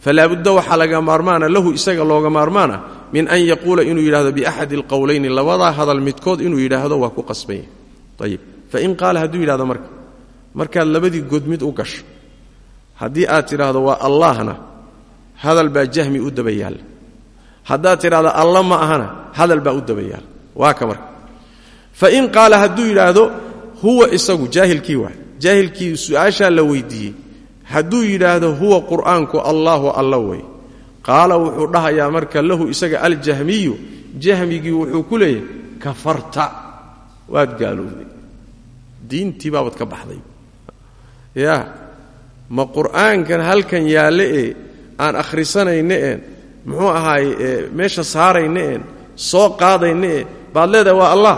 falaa budda waxaa laga maarmaana lahu isaga looga maarmaana min an yaquula inuu yidhahdo biaxadi alqowlayni labadaa hadal midkood inuu yidhaahdo waa ku qasbanya ayib fain qaala hadduu yidhahdo marka markaad labadii god mid u gasho aad tidhaahdo waa allahna hadal jahmi u daba yaalla haddaad tidhahdo alla ma ahana hadal baa u daba yaalla waa ka marka. Fain qaala hadduu yidhaahdo huwa isagu jaahilkii waay jaahilkii su'aashaa la weydiiyey. Hadduu yidhaahdo huwa qur'aanku allaahu alla wey. Qaala wuxuu dhahayaa marka lahu isaga aljahmiyu. Jahmigii wuxuu ku leeyahay kafarta. Waad gaalowday. Diintii baabad ka baxday. Yaa ma qur'aankan halkan yaalle aan akhrisanayna muxuu ahaaye meesha saarayna een soo qaadayna baad leedahay waa allah.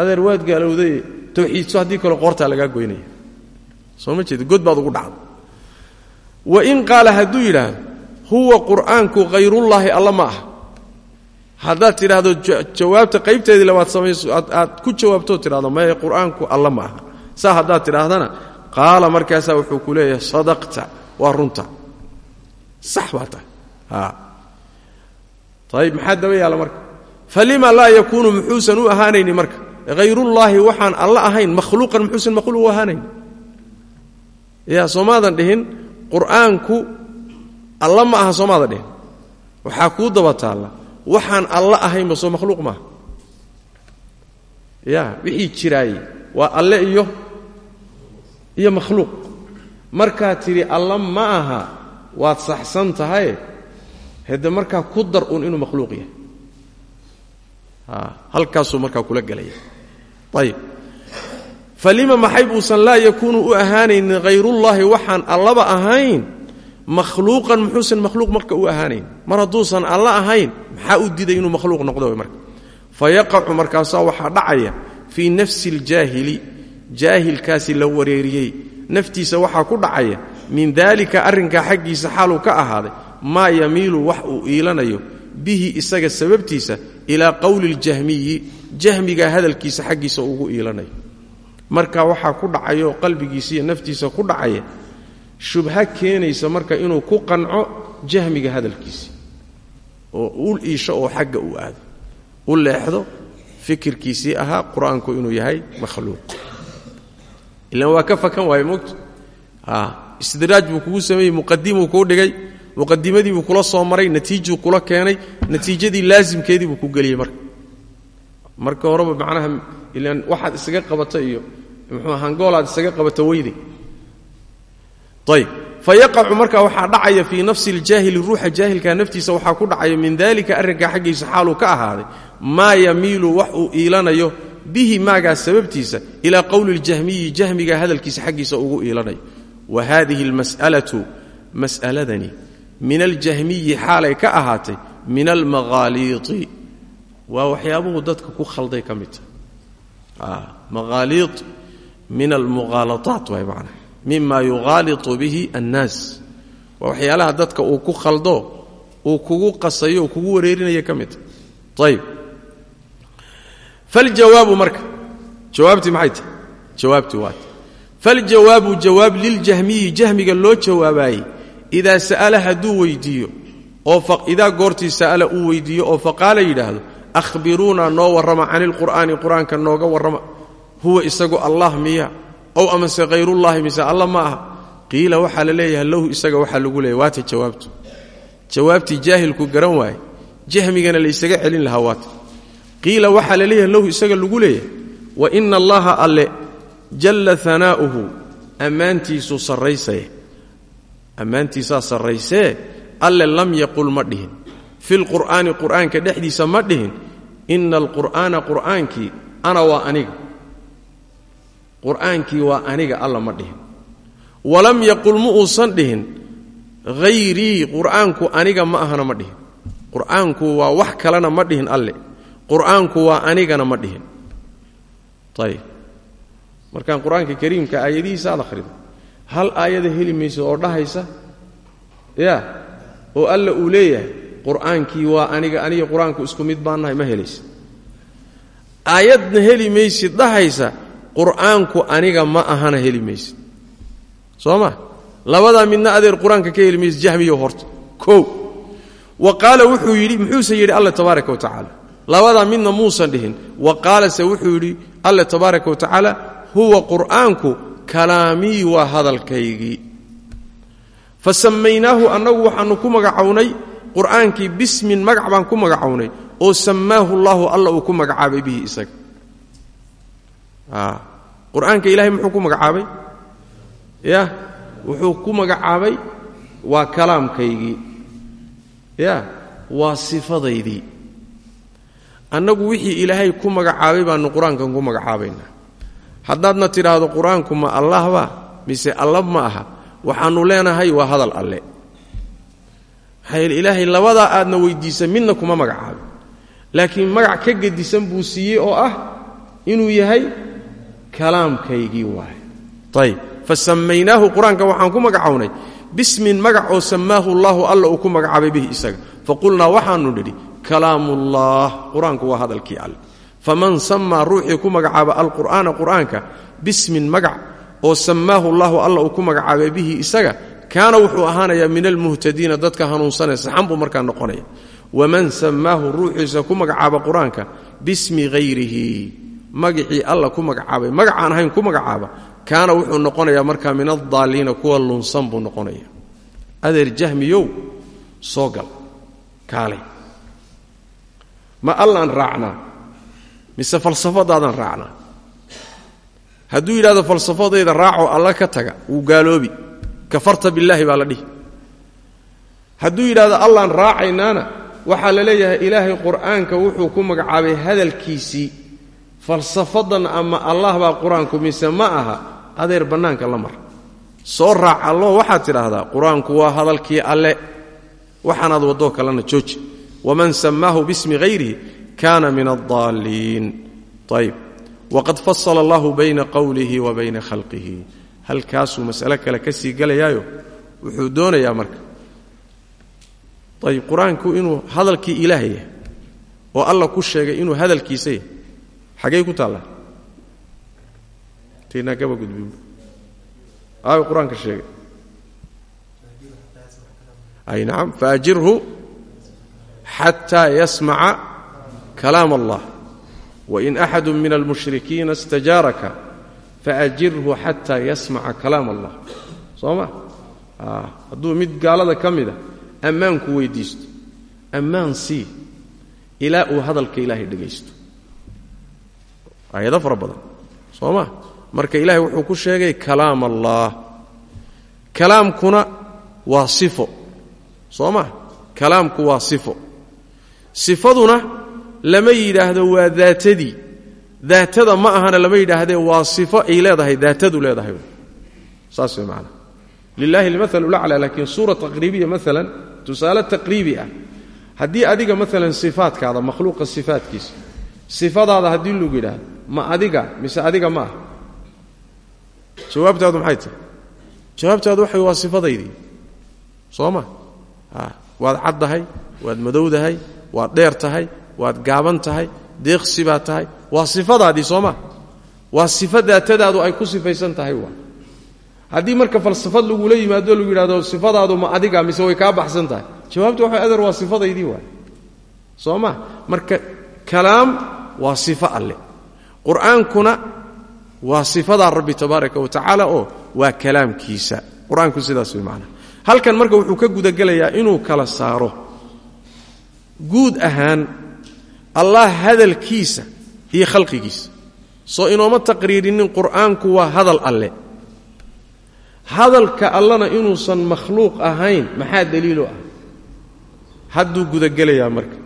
Adeer waad gaalowdaye tawxiidso haddii kaloo qoortaa lagaa goynaya. Soo ma jeed god baad ugu dhacda wain qaala hadduu yidhaahdo huwa qur'aanku khayrullaahi alla ma ah haddaad tidhaahdo jawaabta qaybteedii labaad samayso aad ku jawaabtoo tidhahdo maye qur'aanku alla ma aha. Saa haddaad tidhaahdana qaala markaasaa wuxuu ku leeyahay sadaqta waa runta sax baa tahay. Ayib maxaa daba yaalla marka? Falima laa yakuunu muxuusan u ahaanayni marka? Hayrullaahi waxaan alla ahayn makhluuqan muxuusan makhluuq u ahaanayn. Yaa soomaadan dhihin? Qur'aanku alla ma aha soomaadan dhihin. Waxaa kuu daba taalla. Waxaan alla ahaynba soo makhluuq maaha. Ya wixii jiraayey waa alle iyo iyo makhluuq. Markaad tidhi alla ma aha waad saxsan tahaye hede markaa ku dar uun inuu makhluuq yahay. Halkaasuu markaa kula gelaya. Ayib. Falima maxay buusan laa yakuunu u ahaanaynin hayrullaahi waxaan allaba ahayn? Makhluuqan muxuusan makhluuq marka u ahaanayn? Mar hadduusan alla ahayn maxaa u diday inuu makhluuq noqdo marka? Fa yaqacu markaasaa waxaa dhacaya fii nafsi aljaahili jaahilkaasi la wareeriyey. Naftiisa waxaa ku dhacaya min daalika arrinkaa xaggiisa xaaluu ka ahaaday maa yamiilu wax uu iilanayo bihi isaga sababtiisa ilaa qowli ljahmiyi jahmiga hadalkiisa xaggiisa ugu iilanayo. Marka waxaa ku dhacaya oo qalbigiisa iyo naftiisa ku dhacaya shubha keenaysa marka inuu ku qanco jahmiga hadalkiisa oo u iisho oo xagga uu aado u leexdo fikirkiisii ahaa qur'aanku inuu yahay makhluuq. Ilan waa ka fakan waaye moogta istidraaj buu kugu sameeyey muqadimuu kuu dhigay muqadimadiibuu kula soo maray natiijuu kula keenay natiijadii laasimkeediibuu ku geliyey marka. Marka horeba macnaha ilaan waxaad isaga qabata iyo muxuu hangoolaad isaga qabata weyday. Ayb fayaqacu marka waxaa dhacaya fii nafsi ljaahili ruuxa jaahilka naftiisa waxaa ku dhacaya min dalika arrinkaa xaggiisa xaaluu ka ahaaday maa yamiilu wax uu iilanayo bihi maagaa sababtiisa ilaa qowli ljahmiyi jahmiga hadalkiisa xaggiisa ugu iilanayo wa hadihi almas'alatu mas'aladani. Min aljahmiyi xaalay ka ahaatay min almaqaaliiti waa waxyaabuhu dadka ku khalday ka mid. Tahay maqaaliid min almuqaalataat waay macnaa mima yuqaalitu bihi annaas. Waa waxyaalaha dadka uu ku khaldo uu kugu qasayo uu kugu wareerinaya ka mid. Tahay ayib faljawaabu marka. Jawaabtii maxay tahay? Jawaabtii waat faljawaabu jawaab liljahmiyi jahmiga loo jawaabaayey idaa sa'ala hadduu weydiiyo oo idaa goortii sa'ala uu weydiiyo oo faqaala yidhaahdo ahbiruuna noo warrama cani lqur'aani qur'aanka nooga warrama huwa isagu allah miya ow amase hayrullaahi mise alla ma aha qiila waxaa la leeyahay lahu isaga waxaa lagu leeyahy waata jawaabtu jawaabtii jaahilku garan waaye jahmigana laysaga celin lahaa waata qiila waxaa la leeyahay lahu isaga lagu leeyahay wa ina allaha alle jalla hanaa'uhu ammaantiisu sarraysaya ammaantiisaa sarraysee alle lam yaqul ma dhihin. Filqur'aani qur'aanka dhexdiisa ma dhihin. Ina alqur'aana qur'aankii ana waa aniga. Qur'aankii waa aniga alla ma dhihin. Walam yaqul ma uusan dhihin. Hayrii qur'aanku aniga ma ahana ma dhihin. Qur'aanku waa wax kalena ma dhihin alle. Qur'aanku waa anigana ma dhihin markaan qur'aanka kariimka aayadihiisa aad akhrido hal aayada heli mayso oo dhahaysa? Ya oo alla uu leeyahay qur'aankii waa aniga aniga qur'aanku isku mid baannahay ma helaysa. Aayadna heli maysid dhahaysa qur'aanku aniga ma ahana heli maysid soo ma? Labadaa midna adeer qur'aanka ka heli maysid jahmiyo horta. Kow. Wa qaala wuxuu yidhi muxuuse yidhi alla tabaaraka wa tacaala. Labadaa midna muusan dhihin. Wa qaalase wuxuu yidhi alla tabaaraka wa tacaala huwa qur'aanku kalaamii waa hadalkaygii. Fa sammaynaahu annagu ku magacownay qur'aankii bismin magac baan ku magacownay oo sammaahu llaahu alla uu ku magacaabay bihi isaga. Qur'aanka ilaahay muxuu ku magacaabay? Ya wuxuu ku magacaabay waa kalaamkaygii. Ya waa sifadaydii. Annagu wixii ilaahay ku magacaabay baanu qur'aankan ku magacaabaynaa haddaadna tidhaahdo qur'aanku ma allahba mise alla ma aha? Waxaannu leenahay waa hadal alle. Maxaa yeele ilaahay labadaa aadna weydiisa midna kuma magacaabin laakiin magac ka gedisan buu siiyey oo ah inuu yahay kalaamkaygii waay ayb fa sammaynaahu qur'aanka waxaan ku magacownay bismin magac oo sammaahu allaahu alla uu ku magacaabay bihi isaga. Faqulnaa waxaanu nidhi kalaamuullah qur'aanku waa hadalkii alle faman samaa ruuxii ku magacaaba alqur'aana qur'aanka bismin magac oo sammaahu allaahu alla uu ku magacaabay bihi isaga kaana wuxuu ahaanayaa min almuhtadiina dadka hanuunsanee saxan buu markaa noqonaya. Waman sammaahu ruuxiisa ku magacaaba qur'aanka bismi hayrihi magacii alla ku magacaabay. Magacaan ahayn ku magacaaba kaana wuxuu noqonayaa markaa min adaalliina kuwa lunsan buu noqonaya. Adeer jahmiyow soo gal kaalay. Ma allaan raacnaa mise falsafadaadaan raacnaa hadduu yidhahdo falsafadayda raacoo alla ka taga wuu gaaloobi. Kafarta billaahi baa la dhihi. Hadduu yidhahdo allaan raacaynaana waxaa la leeyahay ilaahay qur'aanka wuxuu ku magacaabay hadalkiisii falsafadan ama allah baa qur'aanku mise ma aha adeer bannaanka la mar. Soo raac allo waxaad tidhaahdaa qur'aanku waa hadalkii alle. Waxaanaad waddoo kalena jooji. Waman sammaahu bismi hayrihi kaana min addaalliin. Ayb waqad fasala allahu bayna qowlihi wa bayna khalqihi. Halkaasuu mas'alo kale ka sii gelayaayo wuxuu doonayaa marka. Ayb qur'aanku inuu hadalkii ilaah yahay oo alla ku sheegay inuu hadalkiisa yahay xagey ku taallaa? Taynaa kaba gudbin aawi qur'aanka sheegay. Ay nacam faajirhu xataa yasmaca kalaam allah wain axadu min almushrikiina istajaaraka faajirhu xataa yasmaca kalaam allah soo ma hadduu mid gaalada ka mida ammaanku weydiisto ammaan sii ilaa uu hadalka ilaahay dhegaysto aayado fara badan soo ma marka ilaahay wuxuu ku sheegay kalaam allah kalaamkuna waa sifo soo lama yidhaahdo waa daatadii. Daatada ma ahana lama yidhaahdee waa sifo ay leedahay daatadu leedahay. Saas way macanaa lilahi almaal laclaa laakiin suura taqriibiya maalan tusaale taqriibi ah. Adiga maalan sifaadkaada makhluuqa sifaadkiisa sifadaada haddii lagu yidhaahdo ma adiga mise adiga ma ah. Jawaabtaadu maxay tahay? Jawaabtaadu waxay waa sifadaydii. Soo ma? Waad caddahay waad madowdahay waad dheer tahay waad gaaban tahay deeqsi baad tahay. Waa sifadaadii soo ma? Waa sifo daatadaadu ay ku sifaysan tahay waa. Haddii marka falsafad lagula yimaado lagu yidhahdo sifadaadu ma adiga mise way kaa baxsan tahay? Jawaabtu waxay adeer waa sifadaydii waay soo ma? Marka kalaam waa sifo alle. Qur'aankuna waa sifadaa rabbi tabaaraka wa tacaala oo waa kalaamkiisa. Qur'aanku sidaas way macnaa. Halkan marka wuxuu ka gudagelayaa inuu kala saaro. Guud ahaan allah hadalkiisa iyo khalqigiisa. Soo inooma taqriirinin qur'aanku waa hadal alle. Hadalka allana inuusan makhluuq ahayn maxaa daliilo ah? Hadduu gudagelayaa marka.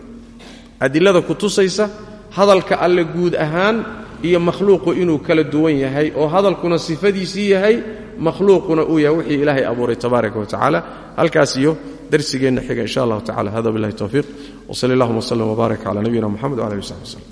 Adilada ku tusaysa hadalka alle guud ahaan iyo makhluuqu inuu kala duwan yahay oo hadalkuna sifadiisii yahay makhluuquna uu yahay wixii ilaahay abuuray tabaaraka wa tacaala. Halkaas iyo darsigeenna xiga insha allahu tacala hada billahi towfiiq wsali allahuma wslm wbaarak cala nabiyina moxamed wala ali w saxbi wslm